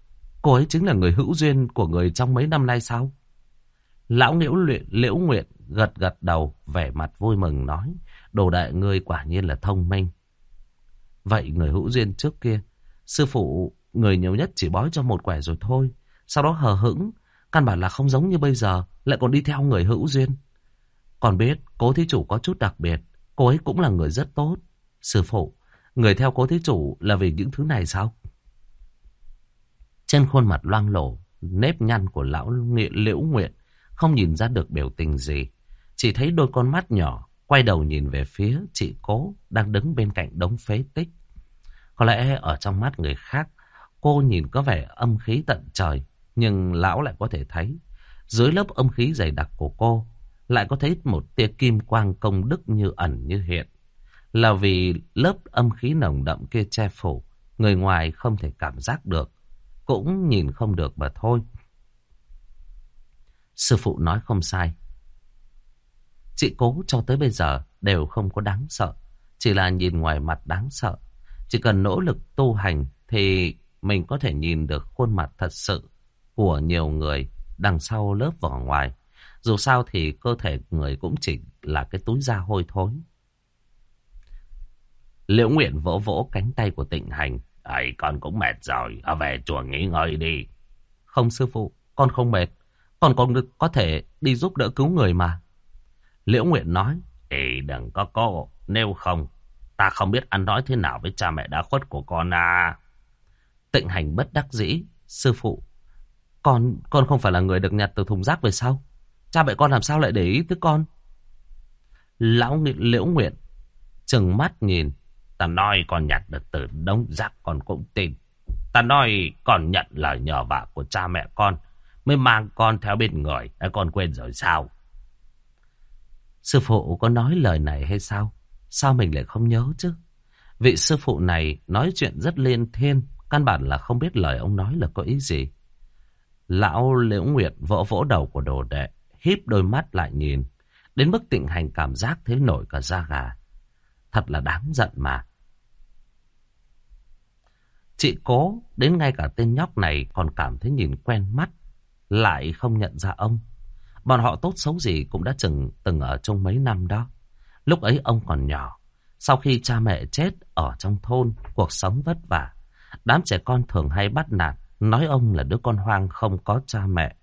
Cô ấy chính là người hữu duyên của người trong mấy năm nay sao? Lão liễu luyện liễu nguyện gật gật đầu, vẻ mặt vui mừng nói. Đồ đại ngươi quả nhiên là thông minh. Vậy người hữu duyên trước kia, sư phụ người nhiều nhất chỉ bói cho một quẻ rồi thôi. Sau đó hờ hững, căn bản là không giống như bây giờ, lại còn đi theo người hữu duyên. Còn biết, cố thí chủ có chút đặc biệt, cô ấy cũng là người rất tốt. Sư phụ, người theo cố thế chủ là vì những thứ này sao? Trên khuôn mặt loang lổ, nếp nhăn của lão nghị liễu nguyện, không nhìn ra được biểu tình gì. Chỉ thấy đôi con mắt nhỏ, quay đầu nhìn về phía chị cố, đang đứng bên cạnh đống phế tích. Có lẽ ở trong mắt người khác, cô nhìn có vẻ âm khí tận trời, nhưng lão lại có thể thấy, dưới lớp âm khí dày đặc của cô, lại có thấy một tia kim quang công đức như ẩn như hiện. Là vì lớp âm khí nồng đậm kia che phủ, người ngoài không thể cảm giác được, cũng nhìn không được mà thôi. Sư phụ nói không sai. Chị cố cho tới bây giờ đều không có đáng sợ, chỉ là nhìn ngoài mặt đáng sợ. Chỉ cần nỗ lực tu hành thì mình có thể nhìn được khuôn mặt thật sự của nhiều người đằng sau lớp vỏ ngoài. Dù sao thì cơ thể người cũng chỉ là cái túi da hôi thối. Liễu Nguyện vỗ vỗ cánh tay của tịnh hành. Ấy, con cũng mệt rồi, ở về chùa nghỉ ngơi đi. Không sư phụ, con không mệt. Còn con có thể đi giúp đỡ cứu người mà. Liễu Nguyện nói, Ê, đừng có cô, nếu không, ta không biết ăn nói thế nào với cha mẹ đã khuất của con à. Tịnh hành bất đắc dĩ, sư phụ, con, con không phải là người được nhặt từ thùng rác về sau. Cha mẹ con làm sao lại để ý tới con? Lão Liễu Nguyện, chừng mắt nhìn, Ta nói con nhặt được từ đống rác con cũng tin. Ta nói con nhận lời nhờ vả của cha mẹ con. Mới mang con theo bên người. Đã con quên rồi sao? Sư phụ có nói lời này hay sao? Sao mình lại không nhớ chứ? Vị sư phụ này nói chuyện rất liên thiên, căn bản là không biết lời ông nói là có ý gì. Lão Liễu Nguyệt vỗ vỗ đầu của đồ đệ, híp đôi mắt lại nhìn. Đến mức tịnh hành cảm giác thế nổi cả da gà. Thật là đáng giận mà. Chị cố, đến ngay cả tên nhóc này còn cảm thấy nhìn quen mắt, lại không nhận ra ông. Bọn họ tốt xấu gì cũng đã từng, từng ở trong mấy năm đó. Lúc ấy ông còn nhỏ, sau khi cha mẹ chết ở trong thôn, cuộc sống vất vả. Đám trẻ con thường hay bắt nạt, nói ông là đứa con hoang không có cha mẹ.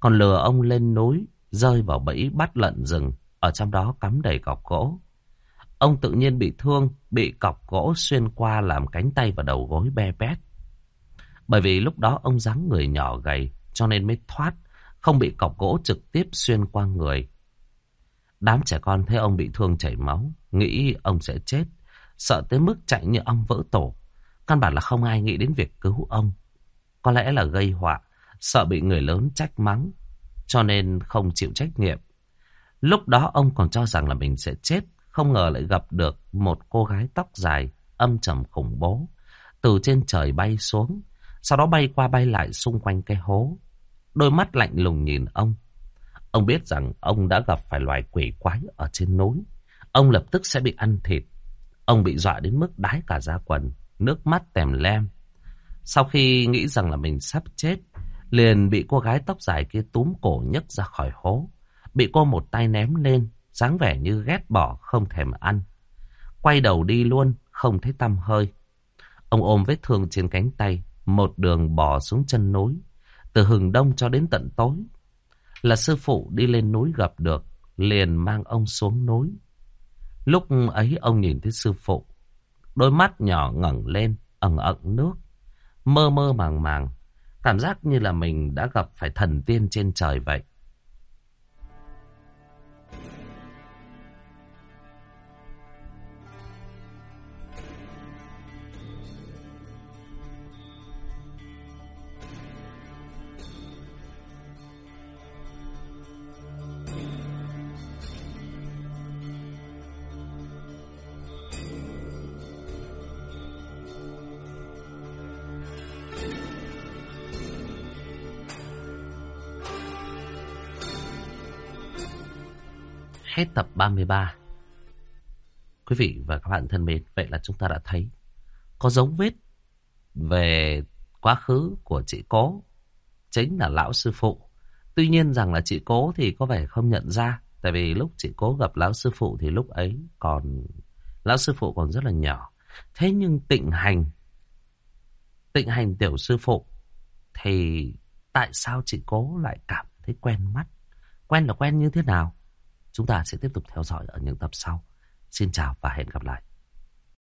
Còn lừa ông lên núi, rơi vào bẫy bắt lợn rừng, ở trong đó cắm đầy cọc gỗ. Ông tự nhiên bị thương, bị cọc gỗ xuyên qua làm cánh tay và đầu gối be bét. Bởi vì lúc đó ông dáng người nhỏ gầy, cho nên mới thoát, không bị cọc gỗ trực tiếp xuyên qua người. Đám trẻ con thấy ông bị thương chảy máu, nghĩ ông sẽ chết, sợ tới mức chạy như ông vỡ tổ. Căn bản là không ai nghĩ đến việc cứu ông. Có lẽ là gây họa, sợ bị người lớn trách mắng, cho nên không chịu trách nhiệm. Lúc đó ông còn cho rằng là mình sẽ chết, không ngờ lại gặp được một cô gái tóc dài, âm trầm khủng bố, từ trên trời bay xuống, sau đó bay qua bay lại xung quanh cái hố. Đôi mắt lạnh lùng nhìn ông. Ông biết rằng ông đã gặp phải loài quỷ quái ở trên núi. Ông lập tức sẽ bị ăn thịt. Ông bị dọa đến mức đái cả da quần, nước mắt tèm lem. Sau khi nghĩ rằng là mình sắp chết, liền bị cô gái tóc dài kia túm cổ nhấc ra khỏi hố. Bị cô một tay ném lên, dáng vẻ như ghét bỏ không thèm ăn. Quay đầu đi luôn, không thấy tăm hơi. Ông ôm vết thương trên cánh tay, một đường bò xuống chân núi. Từ hừng đông cho đến tận tối, là sư phụ đi lên núi gặp được, liền mang ông xuống núi. Lúc ấy ông nhìn thấy sư phụ, đôi mắt nhỏ ngẩng lên, ẩn ẩn nước, mơ mơ màng màng, cảm giác như là mình đã gặp phải thần tiên trên trời vậy. Tập 33. Quý vị và các bạn thân mến, vậy là chúng ta đã thấy có dấu vết về quá khứ của chị Cố, chính là lão sư phụ. Tuy nhiên rằng là chị Cố thì có vẻ không nhận ra, tại vì lúc chị Cố gặp lão sư phụ thì lúc ấy còn lão sư phụ còn rất là nhỏ. Thế nhưng tịnh hành, tịnh hành tiểu sư phụ thì tại sao chị Cố lại cảm thấy quen mắt? Quen là quen như thế nào? Chúng ta sẽ tiếp tục theo dõi ở những tập sau. Xin chào và hẹn gặp lại.